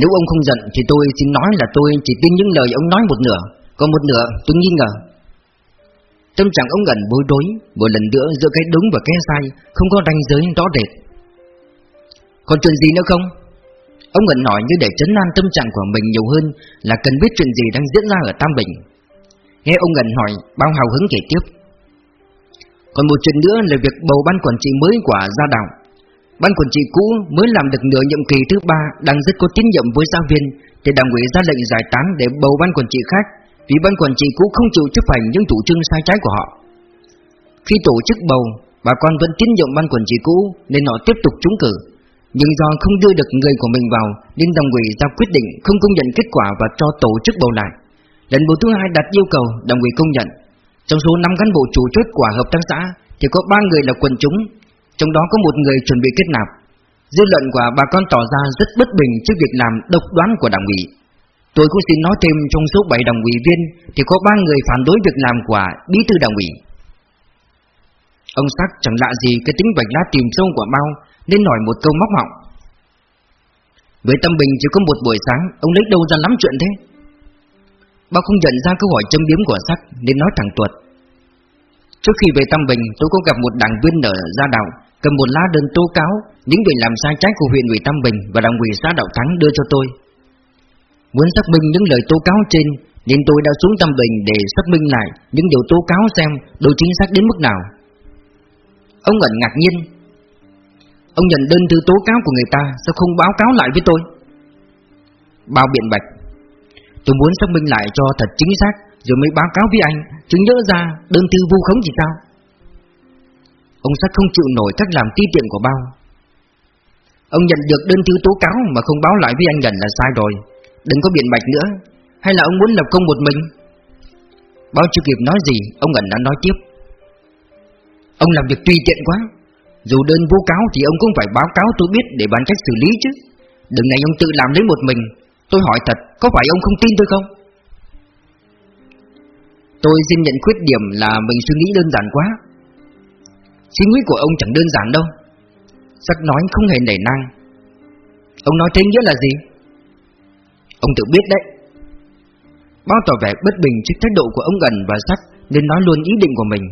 Nếu ông không giận thì tôi xin nói là tôi chỉ tin những lời ông nói một nửa, còn một nửa tôi nghi ngờ. Tâm trạng ông gần bối rối, một lần nữa giữa cái đúng và cái sai, không có ranh giới rõ rệt. Còn chuyện gì nữa không? Ông ngẩn nói như để chấn an tâm trạng của mình nhiều hơn là cần biết chuyện gì đang diễn ra ở Tam Bình. Nghe ông ngẩn hỏi, bao hào hứng kể tiếp. Còn một chuyện nữa là việc bầu ban quản trị mới của Gia Đạo. Ban quản trị cũ mới làm được nửa nhiệm kỳ thứ ba đang rất có tín nhiệm với giáo viên, thì đảng ủy ra lệnh giải tán để bầu ban quản trị khác, vì ban quản trị cũ không chịu chấp hành những chủ trương sai trái của họ. Khi tổ chức bầu, bà con vẫn tín nhiệm ban quản trị cũ nên họ tiếp tục trúng cử, nhưng do không đưa được người của mình vào nên đảng ủy ra quyết định không công nhận kết quả và cho tổ chức bầu lại. Lần bầu thứ hai đặt yêu cầu đảng ủy công nhận. Trong số 5 cán bộ chủ chốt của hợp tác xã thì có 3 người là quần chúng, trong đó có một người chuẩn bị kết nạp. Dư luận của bà con tỏ ra rất bất bình trước việc làm độc đoán của đảng ủy. Tôi cũng xin nói thêm trong số 7 đồng ủy viên thì có 3 người phản đối việc làm của bí thư đảng ủy. Ông sắc chẳng lạ gì cái tính vạch lá tìm sâu của bao nên nói một câu móc họng. Với Tâm Bình chỉ có một buổi sáng, ông lấy đâu ra lắm chuyện thế? Bao không nhận ra câu hỏi châm biếm của sắc nên nói thẳng tuột. Trước khi về Tâm Bình, tôi có gặp một đảng viên ở Gia Đạo, cầm một lá đơn tố cáo những việc làm sai trái của huyện ủy Tam Bình và đảng ủy xã Đạo Thắng đưa cho tôi. Muốn xác minh những lời tố cáo trên nên tôi đã xuống Tam Bình để xác minh lại những điều tố cáo xem độ chính xác đến mức nào. Ông ẩn ngạc nhiên. Ông nhận đơn thư tố cáo của người ta sao không báo cáo lại với tôi? Bao biện bạch. Tôi muốn xác minh lại cho thật chính xác rồi mới báo cáo với anh, chứ nhớ ra đơn thư vu khống thì sao? Ông sẽ không chịu nổi cách làm ti tiện của bao. Ông nhận được đơn thư tố cáo mà không báo lại với anh Ngân là sai rồi. Đừng có biện bạch nữa, hay là ông muốn lập công một mình? Bao chưa kịp nói gì, ông Ngân đã nói tiếp. Ông làm việc tùy tiện quá. Dù đơn vô cáo thì ông cũng phải báo cáo tôi biết để bàn cách xử lý chứ. Đừng này ông tự làm lấy một mình. Tôi hỏi thật, có phải ông không tin tôi không? Tôi xin nhận khuyết điểm là mình suy nghĩ đơn giản quá Suy nghĩ của ông chẳng đơn giản đâu. Sắc nói không hề nảy năng Ông nói thế nghĩa là gì? Ông tự biết đấy. Bao tỏ vẻ bất bình trước thái độ của ông gần và sắc Nên nói luôn ý định của mình.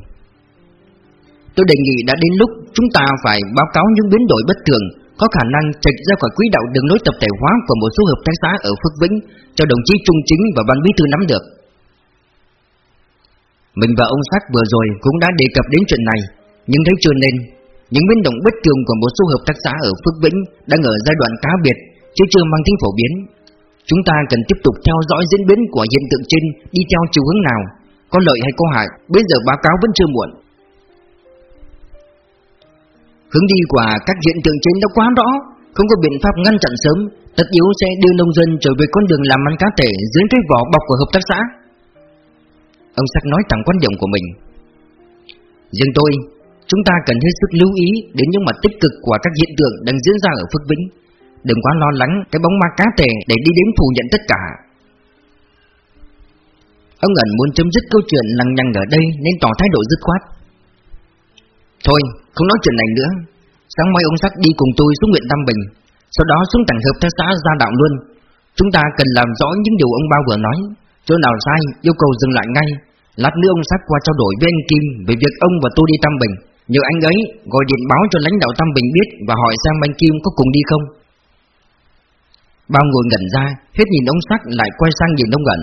Tôi đề nghị đã đến lúc chúng ta phải báo cáo những biến đổi bất thường có khả năng trạch ra khỏi quỹ đạo đường lối tập thể hóa của một số hợp tác xã ở Phước Vĩnh cho đồng chí Trung Chính và ban bí thư nắm được. Mình và ông Sắc vừa rồi cũng đã đề cập đến chuyện này, nhưng thấy chưa nên. Những biến động bất thường của một số hợp tác xã ở Phước Vĩnh đang ở giai đoạn cá biệt, chứ chưa mang tính phổ biến. Chúng ta cần tiếp tục theo dõi diễn biến của hiện tượng trên đi theo chiều hướng nào, có lợi hay có hại, bây giờ báo cáo vẫn chưa muộn. Hướng đi của các hiện tượng trên đã quá rõ, không có biện pháp ngăn chặn sớm, tất yếu sẽ đưa nông dân trở về con đường làm ăn cá thể dưới cái vỏ bọc của hợp tác xã. Ông Sắc nói thẳng quan điểm của mình Riêng tôi Chúng ta cần hết sức lưu ý Đến những mặt tích cực của các hiện tượng Đang diễn ra ở Phước Vĩnh. Đừng quá lo lắng cái bóng ma cá tề Để đi đến phủ nhận tất cả. Ông ẩn muốn chấm dứt câu chuyện lằng nhằng ở đây Nên tỏ thái độ dứt khoát. Thôi, không nói chuyện này nữa. Sáng mai ông Sắc đi cùng tôi xuống huyện Tam Bình, Sau đó xuống tầng hợp theo xã gia đạo luôn. Chúng ta cần làm rõ những điều ông Bao vừa nói. Chỗ nào sai, yêu cầu dừng lại ngay. Lát nữa ông sắc qua trao đổi với anh Kim Về việc ông và tôi đi Tam Bình. Nhờ anh ấy, gọi điện báo cho lãnh đạo Tam Bình biết Và hỏi xem anh Kim có cùng đi không. Bao người ngẩn ra, Hết nhìn ông sắc lại quay sang nhìn ông ngẩn.